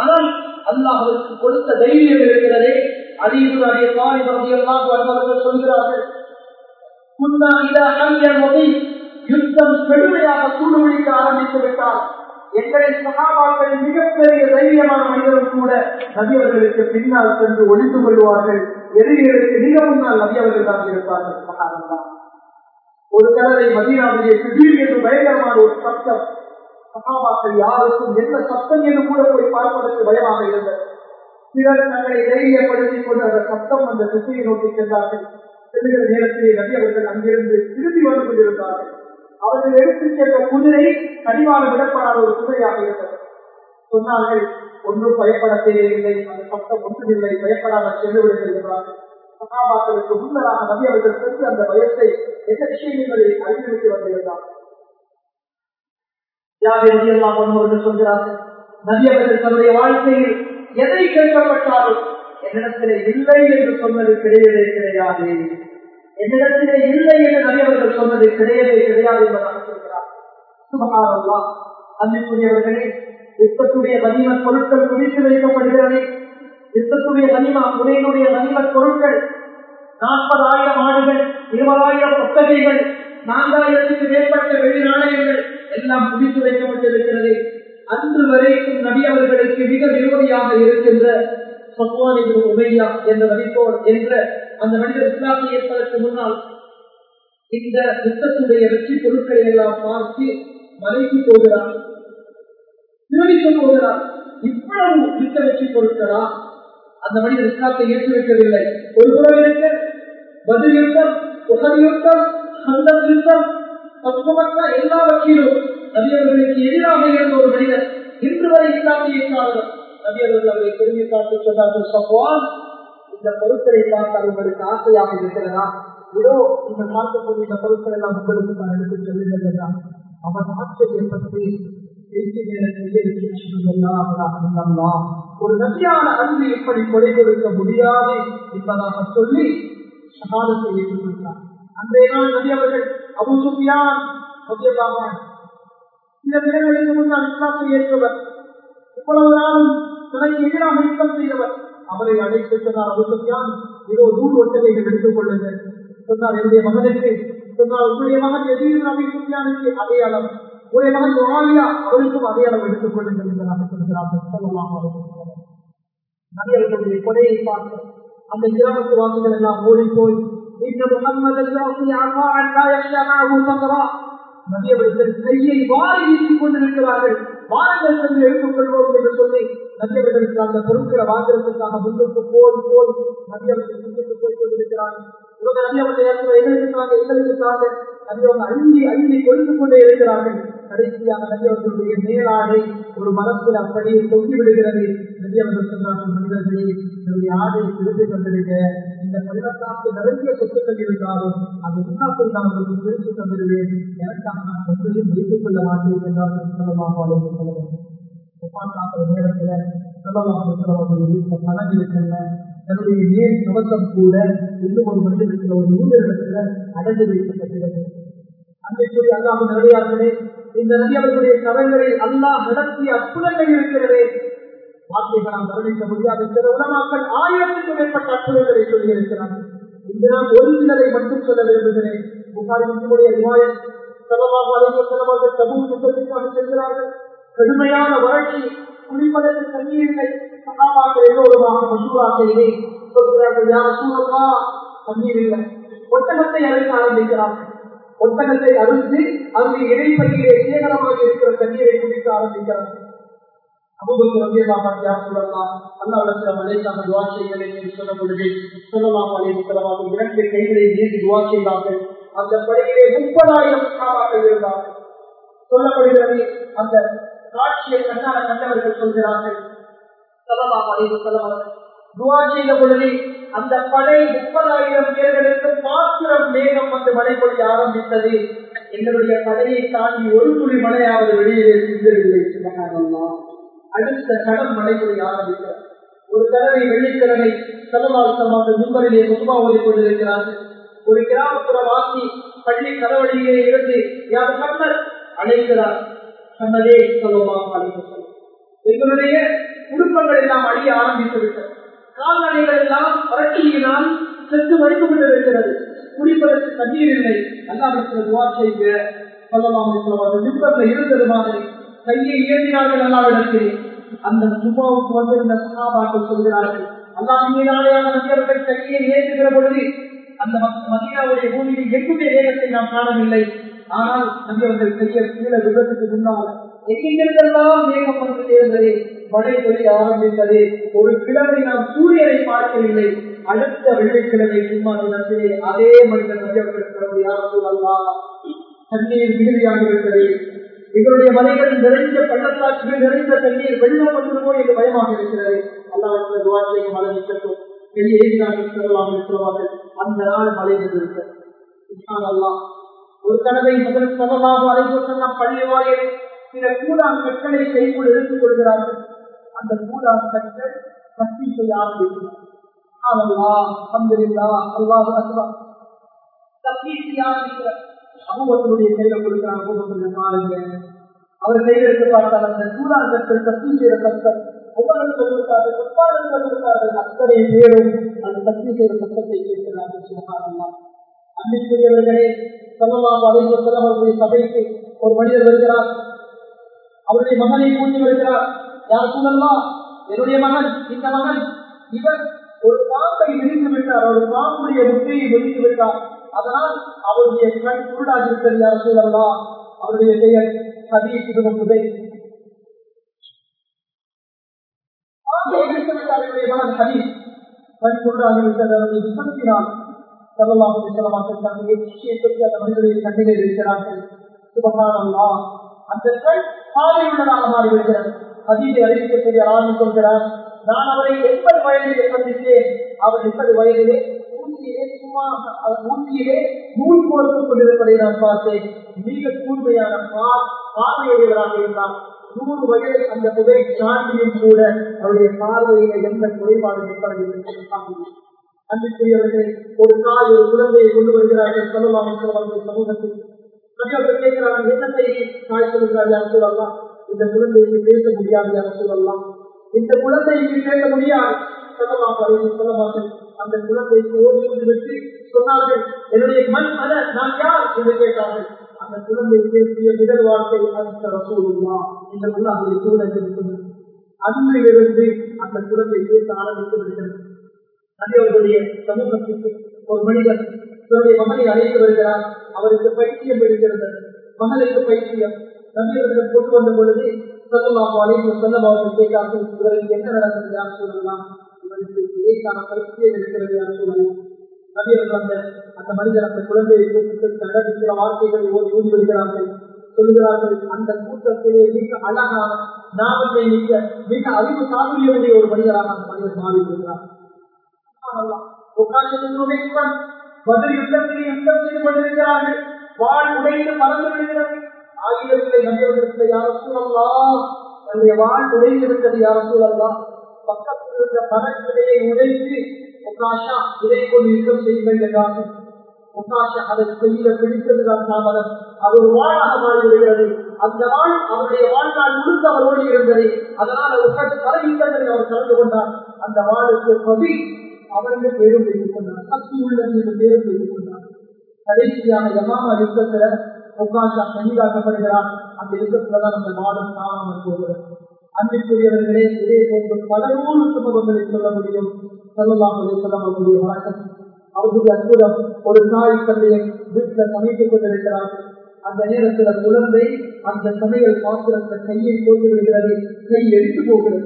ஆனால் அல்லாஹ் அவருக்கு கொடுத்த தைரியம் இருக்கிறதே அதிக அறிய பாரி சொல்கிறார்கள் முன்னா இதா யுத்தம் கடுமையாக சூடுபிடிக்க ஆரம்பித்து விட்டால் எங்களை சகாபாக்கள் மிகப்பெரிய தைரியமான மனிதரும் கூட நதியவர்களுக்கு பின்னால் சென்று ஒழித்துக் கொள்வார்கள். எதிரிகளுக்கு மிக முன்னால் நதியவர்கள் தான் இருப்பார்கள். சகாபம் ஒரு கலரை மதியாவிலே திடீர் என்று பயங்கரமான ஒரு சப்தம் சகாபாக்கள் யாருக்கும் என்ன சப்தம் என்று கூட போய் பார்ப்பதற்கு பயமாக இருந்தது. சிலர் தங்களை தைரியப்படுத்திக் கொண்டு அந்த சத்தம் அந்த திசையை நோக்கி சென்றார்கள். செல்கிற நேரத்திலே நபி அவர்கள் அங்கிருந்து திரும்பி வந்து கொண்டிருந்தார்கள். அவர்கள் எடுத்துச் சென்ற குதிரை கடிவாளம் விடப்படாத ஒரு குதிரையாக இருந்தது. சொன்னார்கள் ஒன்றும் பயப்பட தேவையில்லை அந்த பக்கம் ஒன்றுமில்லை. பயப்படாத சென்றுவிடுங்கள் என்றார்கள். சகாபாக்களுக்கு முன்னதாக நபி அவர்கள் சென்று அந்த பயத்தை எந்த விஷயங்களை அறிவித்து வந்திருந்தார். யாரை எல்லாம் ஒன்று சொல்கிறார்கள் நபி அவர்கள் தன்னுடைய வாழ்க்கையில் எதை கேட்கப்பட்டாலும் என்னிடத்திலே இல்லை என்று சொன்னது கிடையவே கிடையாது. என்னிடத்திலே இல்லை என்று நபி சொன்னது கிடையவே கிடையாது என்பதாக சொல்கிறார். யுத்தத்துடைய கனிம பொருட்கள் குவித்து வைக்கப்படுகிறது யுத்தத்துடைய கனிமா உரையினுடைய கனிம பொருட்கள் நாற்பதாயிரம் ஆடுகள் இருபதாயிரம் ஒத்தகைகள் நான்காயிரத்துக்கு மேற்பட்ட வெளி நாணயங்கள் எல்லாம் குவித்து வைக்கப்பட்டிருக்கிறது. அன்று வரைக்கும் நபி அவர்களுக்கு மிக விரோதியாக இருக்கின்ற உமையா என்ற மதிப்போர் என்ற அந்த மனிதர் இஸ்லாத்தை ஏற்பதற்கு முன்னால் இந்த யுத்தத்துடைய வெற்றி பொருட்களை எல்லாம் பார்த்து மறைத்து போகிறார். விரோதிக்க போகிறார். இவ்வளவு யுத்த வெற்றி பொருட்களா? அந்த மனிதர் இஸ்லாத்தை ஏற்று வைக்கவில்லை. ஒரு புறம் இருக்க பதில் யுத்தம் உகதி யுத்தம் சந்தம் யுத்தம் தத்துவமற்ற எல்லாவற்றிலும் நபியவர்களுக்கு எதிராக இருந்த ஒரு மனிதர் இன்று வரை இஸ்லாத்தை ஏற்றார்கள் நபியவர்கள் அவரை திரும்பி பார்த்து சொன்னார்கள் சப்வான் இந்த பொருட்களை பார்த்தால் உங்களுக்கு ஆசையாக இருக்கிறதா? இதோ இந்த பார்க்கக்கூடிய இந்த பொருட்கள் எல்லாம் உங்களுக்கு நான் எடுத்து சொல்லுங்கள் அவன் அவன் ஆச்சரியப்பட்டு ஒரு நதியான அன்பு இப்படி கொலை கொடுக்க முடியாது என்பதாக சொல்லி சகாதத்தை ஏற்றுக்கொண்டார் அன்றைய நாள் நபி அவர்கள் அபு சுஃபியான் இந்த தினங்களுக்கு முன்னால் இஸ்லாத்தை ஏற்றவர் இவ்வளவு நாளும் தனக்கு எதிராக யுத்தம் செய்தவர் அவரை அழைத்து சொன்னார் அபு சுஃபியான் இதோ ஒட்டகைகள் எடுத்துக் கொள்ளுங்கள். சொன்னார் என்னுடைய மகனுக்கு. சொன்னார் உங்களுடைய மகன் எதிரும் அபி சுஃபியானுக்கு அடையாளம். உங்களுடைய மகன் முகாலியா அவருக்கும் அடையாளம் எடுத்துக் கொள்ளுங்கள் என்று சொல்கிறார்கள் சொல்லலாம் நபியர்களுடைய கொடையை பார்த்து அந்த கிராமத்து வாசிகள் எல்லாம் ஓடி போய் இந்த நபியவர்கள் கையை வாரி வீசிக் கொண்டிருக்கிறார்கள் வாரங்கள் சென்று எடுத்துக் கொள்வோம் என்று சொல்லி நபியவர்களுக்கு அந்த பொருட்களை வாங்குறதுக்காக முன்னுக்கு போய் போய் நபியவர்கள் முன்னுக்கு போய் கொண்டிருக்கிறார்கள் இவங்க அள்ளி அள்ளி கொடுத்து கொண்டே இருக்கிறார்கள். கடைசியாக நபியவர்களுடைய மேலாடை ஒரு மரத்தில் அப்படியே தொங்கி விடுகிறது. நபியவர்கள் சொன்னார்கள் மனிதர்களே என்னுடைய ஆடையை திருப்பி தந்திருக்க இந்த நிறைய சொத்துக்கள் இருந்தாலும் அது முன்னாள் நான் உங்களுக்கு பிரித்து தந்திருவேன் எனக்காக நான் ஒன்றையும் வைத்துக் கொள்ள மாட்டேன் சொல்லமாக நேரத்துல சொல்லமாக சொல்லவர்கள் வீட்டில் பணம் தன்னுடைய நேர் கவசம் கூட இன்னும் ஒரு மனிதனுக்கு ஒரு ஊரிடத்துல அடைந்து வைக்கப்பட்டிருக்கிறது அன்றைக்குரிய அல்லாஹ் நிறையார்களே இந்த நபி அவர்களுடைய அல்லாஹ் நடத்திய அற்புதங்கள் இருக்கிறதே. வார்த்தைகளால் வர்ணிக்க முடியாது. சில உலமாக்கள் ஆயிரத்துக்கும் மேற்பட்ட அற்புதங்களை நான் ஒரு சிலரை மட்டும் சொல்ல விரும்புகிறேன். புகாரி முகமுடைய ரிவாயத் செலவாக அழைக்க செலவாக யுத்தத்திற்காக செல்கிறார்கள். கடுமையான வறட்சி குடிப்பதற்கு தண்ணீர்கள் சகாபாக்கள் எல்லோருமாக மசூரா செய்தி சொல்கிறார்கள் யார் சூழலா தண்ணீர் இல்லை. ஒட்டகத்தை அழைக்க ஆரம்பிக்கிறார்கள். ஒட்டகத்தை அறுத்து அங்கு இடைப்பையிலே சேகரமாக இருக்கிற தண்ணீரை குடிக்க ஆரம்பிக்கிறார்கள். அபுபக்கர் ரபியல்லாஹு யார் சொல்லலாம் அல்லாஹ்விடத்தில் மலைக்காக துவா செய்யுங்கள் என்று சொன்ன பொழுது சொல்லலாம் இரண்டு கைகளை நீட்டி துவா செய்தார்கள். அந்த படையிலே முப்பதாயிரம் சஹாபாக்கள் இருந்தார்கள். சொல்லப்படுகிறது அந்த காட்சியை கண்ணால கண்டவர்கள் சொல்கிறார்கள். துவா செய்த பொழுது அந்த படை முப்பதாயிரம் பேர்களுக்கு மாத்திரம் மேகம் வந்து மழை ஆரம்பித்தது. எங்களுடைய படையை தாண்டி ஒரு துளி மழையாவது வெளியிலே சிந்தவில்லை அடுத்த கடம் மழை பொழிய ஆரம்பித்தார் ஒரு தடவை வெள்ளிக்கிழமை சதவாசமாக மும்பரிலே முன்பரிலே முதுமா கொண்டிருக்கிறார்கள். ஒரு கிராமப்புற வாசி பள்ளி கதவழியிலே இருந்து யார் கண்ணர் அழைக்கிறார். சொன்னதே சொல்லலாம் அழைக்க எங்களுடைய குடும்பங்கள் எல்லாம் அழிய ஆரம்பித்து விட்டது கால்நடைகள் எல்லாம் வறட்சியினால் செத்து வைத்து கொண்டிருக்கிறது குடிப்பதற்கு தண்ணீர் இல்லை. அல்லாவிற்கு துவா செய்ய சொல்லலாம் நிபந்தனை இருந்தது மாதிரி கையை ஏற்றினார்கள் அல்லாவிடத்தில் அந்த சுபாவுக்கு வந்திருந்த சகாபாக்கள் சொல்கிறார்கள் அல்லாஹினாலேயான நபியர்கள் கையை ஏற்றுகிற பொழுது அந்த மதியாவுடைய பூமியில் எங்குடைய வேகத்தை நாம் காணவில்லை. ஆனால் நபியவர்கள் பெரிய கீழே விபத்துக்கு முன்னால் எங்கிருந்தெல்லாம் மேகம் வந்து சேர்ந்தது? மழை பொழிய ஆரம்பித்தது. ஒரு கிழமை நாம் சூரியனை பார்க்கவில்லை. அடுத்த வெள்ளிக்கிழமை சும்மா தினத்திலே அதே மனிதன் நபியவர்கள் யாரும் அல்லா தண்ணீர் மிகுதியாக இருக்கிறது எங்களுடைய மலைகள் நிறைந்த பள்ளத்தாக்குகள் நிறைந்த தண்ணீர் வெள்ளம் வந்துடுமோ என்று பயமாக இருக்கிறது. அல்லாவற்ற துவாட்சியை மழை நிற்கட்டும். பெரிய எதிராக செல்லலாம் இருக்கிறவார்கள் அந்த நாள் மழை நின்றிருக்க அல்லா ஒரு தடவை முதல் சதமாக அழைப்பு பள்ளி வாயில் சில கூடான் கற்களை கைக்குள் எடுத்துக் கொள்கிறார்கள். அந்த கூடான் கற்கள் கட்டி செய்ய ஆரம்பிக்கிறார் அபுபக்கருடைய கையில கொடுக்கிறாங்க அபுபக்கர் பாருங்க அவர் கையில எடுத்து பார்த்தால் அந்த கூடான் கற்கள் கட்டி செய்கிற கற்கள் ஒவ்வொருத்தர் கொடுத்தார்கள் ஒப்பாளர்கள் கொடுத்தார்கள். அத்தனை பேரும் அந்த சக்தி செய்கிற சத்தத்தை கேட்கிறார்கள் சுகாதாரம் அன்பிற்குரியவர்களே சொல்லலாம் அவருடைய சபைக்கு ஒரு மனிதர் வருகிறார். அவருடைய மகனை கூட்டி வருகிறார். யார் சொல்லலாம் என்னுடைய மகன் இந்த மகன் இவர் ஒரு பாம்பை விரித்து விட்டார். ஒரு பாம்புடைய முட்டையை விரித்து விட்டார். அதனால் அவருடைய கண் குருடாகி விட்டது யார் சொல்லலாம் அவருடைய பெயர் ஹதீஸ் முதல் அவருடைய மகன் ஹதீஸ். கண் குருடாகி விட்டது அவருடைய விசத்தினால் செல்லலாம் தங்களுடைய அந்த மனிதனுடைய கண்ணிலே இருக்கிறார்கள். சுபகானல்லா அந்த கண் பாதை மாறிவிடுகிறது. அறிவிக்கக்கூடிய சொல்கிறார் நான் அவரை எண்பது வயதிலே சந்தித்தேன். அவர் எண்பது வயதிலே ஊட்டியிலே சும்மா ஊட்டியிலே நூல் கோர்த்துக் கொண்டிருப்பதை நான் பார்த்தேன். மிக கூர்மையான பார்வையுடையவராக இருந்தார். நூறு வயதை அந்த புகை சாண்டியும் கூட அவருடைய பார்வையில எந்த குறைபாடு ஏற்படவில்லை. அன்புக்குரியவர்கள் ஒரு தாய் ஒரு குழந்தையை கொண்டு வருகிறார்கள். சொல்லலாம் அவர்கள் சமூகத்தில். அவர்கள் கேட்கிறார்கள் என்ன செய்தி? தாய் சொல்கிறார் யார் சொல்லலாம் இந்த குழந்தைக்கு பேச முடியாது யார் சொல்லலாம் இந்த குழந்தைக்கு பேச முடியாது. சொல்லலாம் அவர்கள் சொல்லமார்கள் அந்த குழந்தைக்கு ஓடி விட்டு சொன்னார்கள் என்னுடைய மண் அல்ல நான் யார்? என்று கேட்டார்கள். அந்த குழந்தை பேசிய முதல் வார்த்தை அந்த ரசூலுமா இந்த குழந்தை சூழல் அன்பிலிருந்து அந்த குழந்தை பேச ஆரம்பித்து விடுகிறது நபியவர்களுடைய சமூகத்திற்கு ஒரு மனிதர் தன்னுடைய மகனை அழைத்து வருகிறார் அவருக்கு பைத்தியம் விடுகிறது மகளுக்கு பைத்தியம். நபியவர்கள் கொண்டு வந்த பொழுது சொல்லலாம் அழைத்து சொல்லம் அவர்கள் கேட்டார்கள் இவருக்கு என்ன நடந்தது? யார் சொல்லலாம் இவருக்கு இதைக்கான பைத்தியம் இருக்கிறது யார் சொல்லலாம் நபியவர்கள் அந்த அந்த மனிதர் அந்த குழந்தையை கூப்பிட்டு சில வார்த்தைகளை ஓடி ஊதி வருகிறார்கள். சொல்கிறார்கள் அந்த கூட்டத்திலே மிக அழகான நாமத்தை மிக மிக அறிவு சாதுரியமுடைய ஒரு மனிதராக அந்த மனிதர் மாறி விடுகிறார் பதில் யுத்தம் செய்து கொண்டிருக்கிறார்கள் வாழ் உடைந்து பறந்து விடுகிறது. ஆயுதத்தை யார தன்னுடைய வாழ் உடைந்து விட்டது யார பக்கத்தில் இருந்த பணக்கிடையை உடைத்து இதை கொண்டு யுத்தம் செய்யுங்கள் என்றார்கள். அதை செய்ய பிடித்ததுதான் தாமதம். அது ஒரு வாழாக மாறிவிடுகிறது அந்த வாழ் அவருடைய வாழ்நாள் முழுக்க அவர் இருந்தது. அதனால் அவர் பல யுத்தங்களில் அவர் கலந்து கொண்டார். அந்த வாளுக்கு பதி அவர்கள் பேரும் வைத்துக் கொண்டார். சக்தி உள்ளது என்று பேரும் வைத்துக் கொண்டார். கடைசியாக யமாமா யுத்தத்துல முகாஷா கைதாக்கப்படுகிறார் அந்த யுத்தத்துலதான் அந்த வாழும் காணாமல் போகிறது. அன்பிற்குரியவர்களே இதே போன்று பல நூறு சம்பவங்களை சொல்ல முடியும். சொல்லலாம் சொல்ல முடியும் வழக்கம் அவர்களுடைய அற்புதம் ஒரு தாய் தந்தையை வீட்டில் சமைத்துக் கொண்டிருக்கிறார்கள் அந்த நேரத்தில் குழந்தை அந்த சமையல் பாத்திரத்தை கையை போட்டு விடுகிறது கை எடுத்து போகிறது.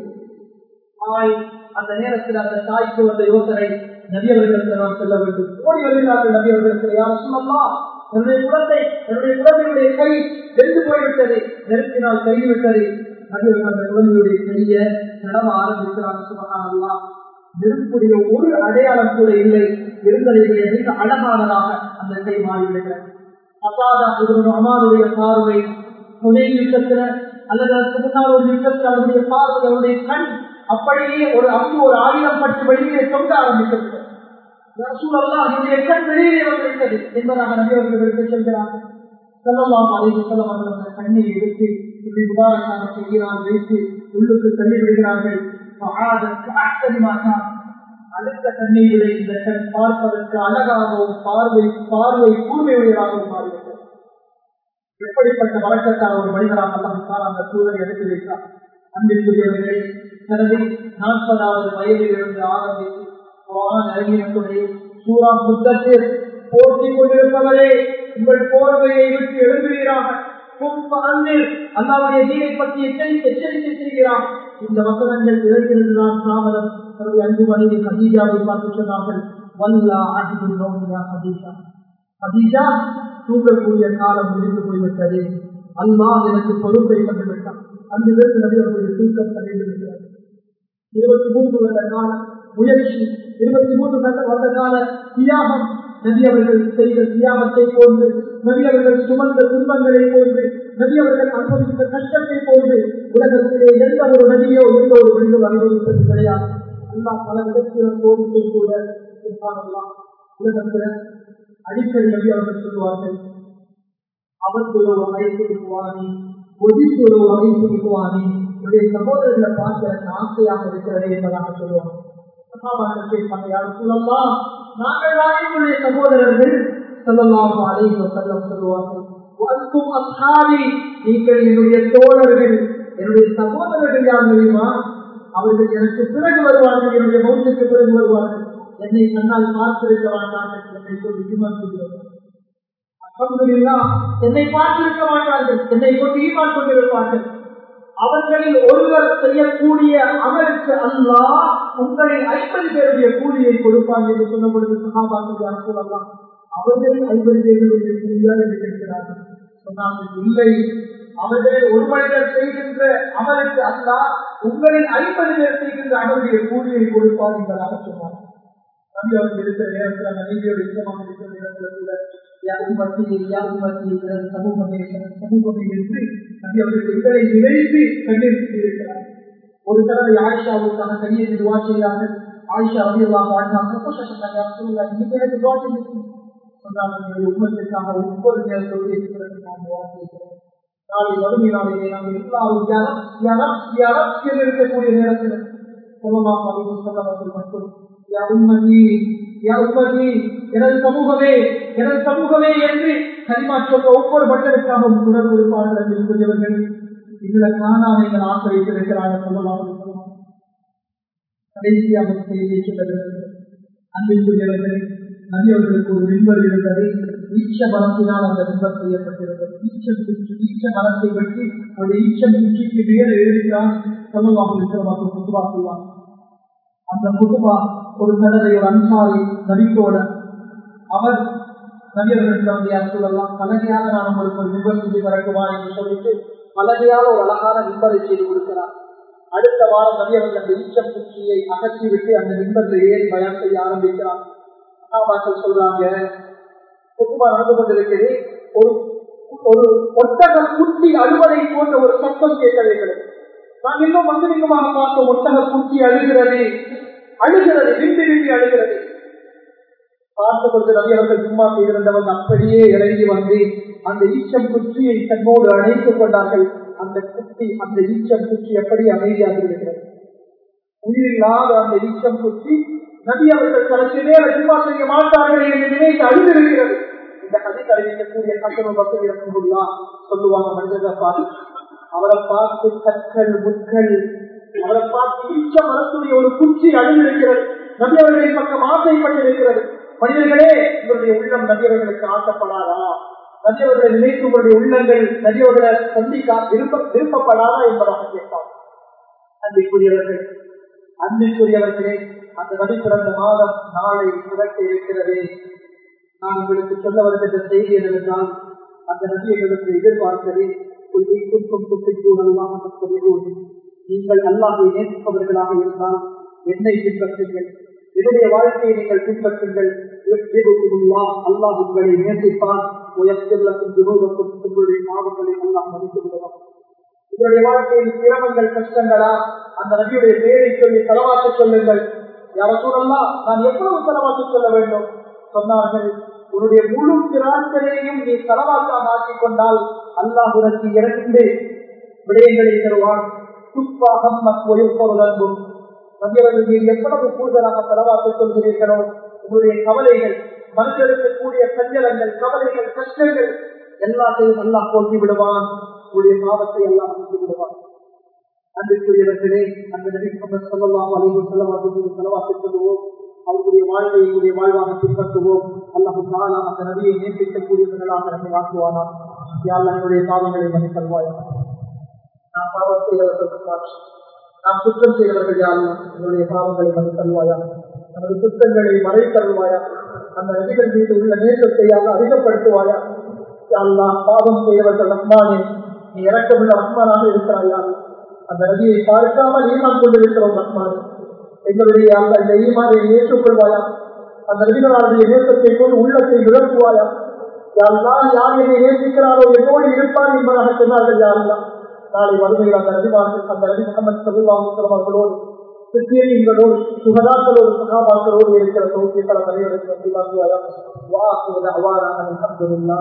தாய் அந்த நேரத்தில் அந்த தாய்க்கு வந்த யோசனை நபியவர்களுக்கு நாம் செல்ல வேண்டும். ஓடி வருகிறார்கள் நபியவர்களுக்கு யார் சொல்லலாம் என்னுடைய குழந்தை என்னுடைய குழந்தையுடைய கை வெந்து போய்விட்டது. நெருப்பினால் கைவிட்டது. நபியவர்கள் அந்த குழந்தையுடைய கையை நடவ ஆரம்பிக்கிறார். சுமகானல்லா நெருப்புடைய ஒரு அடையாளம் கூட இல்லை. இருந்ததை மிக அழகானதாக அந்த கை மாறிவிடுகிறது. அசாதா அமானுடைய பார்வை துணை யுத்தத்துல அல்லது அதுக்கு முன்னால் ஒரு யுத்தத்தில் அவருடைய பார்வை அவருடைய கண் அப்படியே ஒரு அம்பு ஒரு ஆயுதம் பற்றி வெளியே தொங்க ஆரம்பிக்கிறது. என்னுடைய கண் வெளியே வந்திருக்கிறது என்பதாக நபியவர்கள் எடுத்து செல்லலாம் அழைத்து செல்லவர்கள் கண்ணை எடுத்து இப்படி உதாரணமாக செய்கிறார் வைத்து உள்ளுக்கு தள்ளிவிடுகிறார்கள். அடுத்த கண்ணை விட இந்த கண் பார்ப்பதற்கு அழகாகவும் பார்வை பார்வை கூர்மையுடையதாகவும் மாறிவிட்டது. எப்படிப்பட்ட வழக்கத்தால் ஒரு மனிதராக தான் அந்த சூழலை எடுத்து வைத்தார்? அன்பிற்குரியவர்கள் தனது நாற்பதாவது வயதில் இருந்து ஆரம்பித்து இறங்கினத்துடைய சூறா புத்தத்தில் கொண்டிருப்பவரே உங்கள் போர்வையை விட்டு எழுதுகிறாக அல்லாவுடைய தீனை பற்றி எச்சரிக்கை எச்சரிக்கை செய்கிறார் இந்த வசனங்கள் இழந்திருந்தான் தாமதம். தன்னுடைய அன்பு மனைவி கதீஜாவை பார்த்து சொன்னார்கள் வல்லா ஆட்சி கதீஜா கதீஜா தூங்கக்கூடிய காலம் முடிந்து போய்விட்டது. அல்லாஹ் எனக்கு பொறுப்பை தந்துவிட்டான். அந்த இடத்தில் நபி அவர்களுடைய தூக்கம் தடைந்திருக்கிறார் இருபத்தி மூன்று வருட கால முயற்சி இருபத்தி மூன்று வருட கால தியாகம். நபி அவர்கள் செய்த தியாகத்தை போன்று நபி அவர்கள் சுமந்த துன்பங்களை போன்று நபி அவர்கள் அனுபவித்த கஷ்டத்தை போன்று உலகத்திலே எந்த ஒரு நதியோ எந்த ஒரு மனிதர் அனுபவிப்பது கிடையாது. அல்லா பல விதத்தில் கோரிக்கை கூட உலகத்தில் அடிக்கடி நபி அவர்கள் சொல்லுவார்கள் அவத்துள்ள வகைக்கு இருக்குவானே ஒதித்துள்ள வகைக்கு இருக்குவானே என்னுடைய சகோதரர்களை பார்க்க எனக்கு ஆசையாக இருக்கிறதே என்பதாக சொல்லுவாங்க. நாங்கள் வாங்கியுடைய சகோதரர்கள். சொல்லலாம் அழைப்பு செல்லம் சொல்லுவார்கள் நீங்கள் என்னுடைய தோழர்கள். என்னுடைய சகோதரர்கள் யார் தெரியுமா? அவர்கள் எனக்கு பிறகு வருவார்கள் என்னுடைய மௌத்துக்கு பிறகு வருவார்கள். என்னை கண்ணால் பார்த்திருக்க மாட்டார்கள். என்னை சொல்லி விமர்சிக்கிறோம். என்னை பார்த்திருக்க மாட்டார்கள். என்னை கொண்டு ஈமான் கொண்டிருப்பார்கள் அவர்களில் ஒருவர் செய்யக்கூடிய அமலுக்கு அல்லா உங்களின் ஐம்பது பேருடைய கூலியை கொடுப்பாங்க என்று சொன்ன பொழுது சகாபாக்கள் சொல்லலாம் அவர்களில் ஐம்பது பேருடைய கூலியா? என்று கேட்கிறார்கள். சொன்னார்கள் இல்லை. அவர்களில் ஒரு மனிதர் செய்கின்ற அமலுக்கு அல்லா உங்களின் ஐம்பது பேர் செய்கின்ற அமலுடைய கூலியை கொடுப்பார் என்பதாக சொன்னார் நம்பி அவர்கள் இருக்கிற நேரத்தில் நம்பிக்கையோடு இஷ்டமாக இருக்கிற நேரத்தில் கூட யாரும் மத்தியில் யாரும் மத்தியில் சமூகமே சமூகமே என்று நம்பி அவர்கள் எங்களை நினைத்து கண்டிருக்கிறார் ஒரு தடவை ஆயிஷாவுக்கான கனியை துவா செய்தார்கள். ஆயிஷா அபியெல்லாம் வாழ்ந்தாங்க இன்னைக்கு எனக்கு துவா செய்யும் சொன்னார்கள் உண்மத்திற்காக ஒவ்வொரு நேரத்தோடு இருக்கிறது நான் துவா செய்கிறேன். நாளை வறுமை எல்லாரும் இருக்கக்கூடிய நேரத்தில் மட்டும் யா யா எனது சமூகமே எனது சமூகமே என்று கரிமா ஒவ்வொரு மக்களுக்காகவும் குரல் கொடுப்பார்கள் என்று இதுல காணாமல் எங்கள் வைத்திருக்கிறார்கள் சொல்லலாம். கடைசியாக செய்தியை சொல்லுகிறது நபியவர்களுக்கு ஒரு இருந்தது. ஈச்ச மரத்தினால் அந்த விண்பர் செய்யப்பட்டிருந்தது. ஈச்சம் குச்சி ஈச்ச மரத்தை பற்றி அந்த ஈச்சம் குச்சிக்கு மேலே எழுதினால் சொல்லுவாங்க இருக்கிறவாங்க புதுவா அந்த புதுவா ஒரு தடவை ஒரு அன்சாரி நபிக்கோட அவர் நபியவர்களுக்கு கலகையாக நான் உங்களுக்கு ஒரு விண்பர் செஞ்சு என்று சொல்லிட்டு பலகையாக ஒரு அழகான விண்பரை செய்து கொடுக்கிறார். அடுத்த வாரம் நபியவர்கள் அந்த ஈச்சம் குச்சியை அகற்றிவிட்டு அந்த விண்பரில் ஏறி பயன் செய்ய ஆரம்பிக்கிறார். சகாபாக்கள் சொல்றாங்க குத்துமா நடந்து கொண்டிருக்கிறது. ஒரு ஒரு ஒட்டகம் குட்டி அழுவதை போன்ற ஒரு சத்தம் கேட்கவே கிடையாது. நான் இன்னும் மந்திரிகமாக பார்த்தோம் ஒட்டக குட்டி அழுகிறது அழுகிறது விரும்பி விரும்பி அழுகிறது. பார்த்து கொண்டு அவர்கள் சும்மா செய்திருந்தவங்க அப்படியே இறங்கி வந்து அந்த ஈச்சம் குச்சியை தன்னோடு அணைத்துக் கொண்டார்கள். அந்த குட்டி அந்த ஈச்சம் குச்சி எப்படி அமைதியாக இருக்கிறது உயிரில்லாத அந்த ஈச்சம் குச்சி நபி அவர்கள் தனக்கு மேல சும்மா செய்ய மாட்டார்கள் என்று நினைத்து அழுந்திருக்கிறது இந்த கதை அறிவிக்கக்கூடிய கட்டணம் பக்கம் இருக்கும்போதுதான் சொல்லுவாங்க மனிதர்கள் பார்த்து அவரை பார்த்து கற்கள் முட்கள் அவரை பார்த்து ஈச்ச மரத்துடைய ஒரு குச்சி அழுந்திருக்கிறது நபி அவர்களின் பக்கம் ஆசைப்பட்டிருக்கிறது. மனிதர்களே உங்களுடைய உள்ளம் நபி ஆக்கப்படாதா நதியவர்களை நினைத்து உங்களுடைய உள்ளங்கள் நதியவர்களை சந்திக்க சந்திக்கா விருப்ப விருப்பப்படாதா என்பதாக கேட்பார். அன்பிற்குரியவர்கள் அன்பிற்குரியவர்களே அந்த நபி பிறந்த மாதம் நாளை புரட்ட இருக்கிறது. நான் உங்களுக்கு சொல்ல வருகின்ற செய்தி என்னவென்றால் அந்த நபி எங்களுக்கு எதிர்பார்த்தது நீங்கள் அல்லாஹை நேசிப்பவர்களாக இருந்தால் என்னை பின்பற்றுங்கள். என்னுடைய வாழ்க்கையை நீங்கள் பின்பற்றுங்கள். அல்லாஹ் உங்களை நேசிப்பான் உயர்த்தில்லக்கும் துரோகக்கும் உங்களுடைய பாவங்களை அல்லாஹ் மதித்து விடுவான் உங்களுடைய வாழ்க்கையில் சிரமங்கள் கஷ்டங்களா? அந்த நபியுடைய பேரை சொல்லி செலவாக்க சொல்லுங்கள். யாரசூரெல்லாம் நான் எவ்வளவு செலவாக்க சொல்ல வேண்டும்? சொன்னார்கள். உன்னுடைய முழு திராட்சையையும் நீ செலவாக்காக ஆக்கிக் கொண்டால் அல்லாஹ் உனக்கு இரண்டு விடயங்களை தருவான். துப்பாகம் மற்றும் நபியவர்கள் நீ எவ்வளவு கூடுதலாக செலவாக்க சொல்கிறீர்களோ உங்களுடைய கவலைகள் மனிதருக்கு சஞ்சலங்கள் கவலைகள் கஷ்டங்கள் எல்லாத்தையும் நல்லா போக்கி விடுவான். உங்களுடைய பாவத்தை எல்லாம் போக்கி விடுவான். அன்றைக்குரியவர்களே அந்த நபி சொல்லலாம் அலைவு செலவாக்கு செலவாக்கி சொல்லுவோம் அவர்களுடைய வாழ்வை எங்களுடைய வாழ்வாக பின்பற்றுவோம். அல்லாஹு தாலா அந்த நதியை நேசிக்கக்கூடியவர்களாக நம்மை ஆக்குவானா? யார் நம்முடைய பாவங்களை மன்னித்தல்வாயா நாம் பாவம் செய்தவர்கள் நாம் குற்றம் செய்தவர்கள் யாரும் என்னுடைய பாவங்களை மன்னித்தல்வாயா நமது குற்றங்களை தருவாயா அந்த நபிகள் மீது உள்ள நேசத்தையாக அதிகப்படுத்துவாயா? அல்லா பாவம் செய்தவர்கள் ரஹ்மானே நீ இறக்கமுள்ள ரஹ்மானாக இருக்கிறாயா? அந்த நதியை பார்க்காமல் ஈமான் கொண்டிருக்கிறோம் ரஹ்மானே. எங்களுடைய அந்த இந்த ஈமானை ஏற்றுக்கொள்வாயா? அந்த நபிகளாருடைய நேசத்தை கொண்டு உள்ளத்தை விளக்குவாயா யாரெல்லாம் யார் என்னை நேசிக்கிறாரோ என்னோடு இருப்பார் என்பதாக சொன்னார்கள் யாரெல்லாம் நாளை வறுமையில் அந்த நபிமார்கள் அந்த நபி முகமது சல்லாஹ் அவர்களோடு கிறிஸ்தியங்களோடு சுகதாக்களோடு சகாபாக்களோடு இருக்கிற சௌக்கியக்களை தலைவருக்கு வாக்குவாயா வாக்குவது அவ்வாறான அலமதுல்லா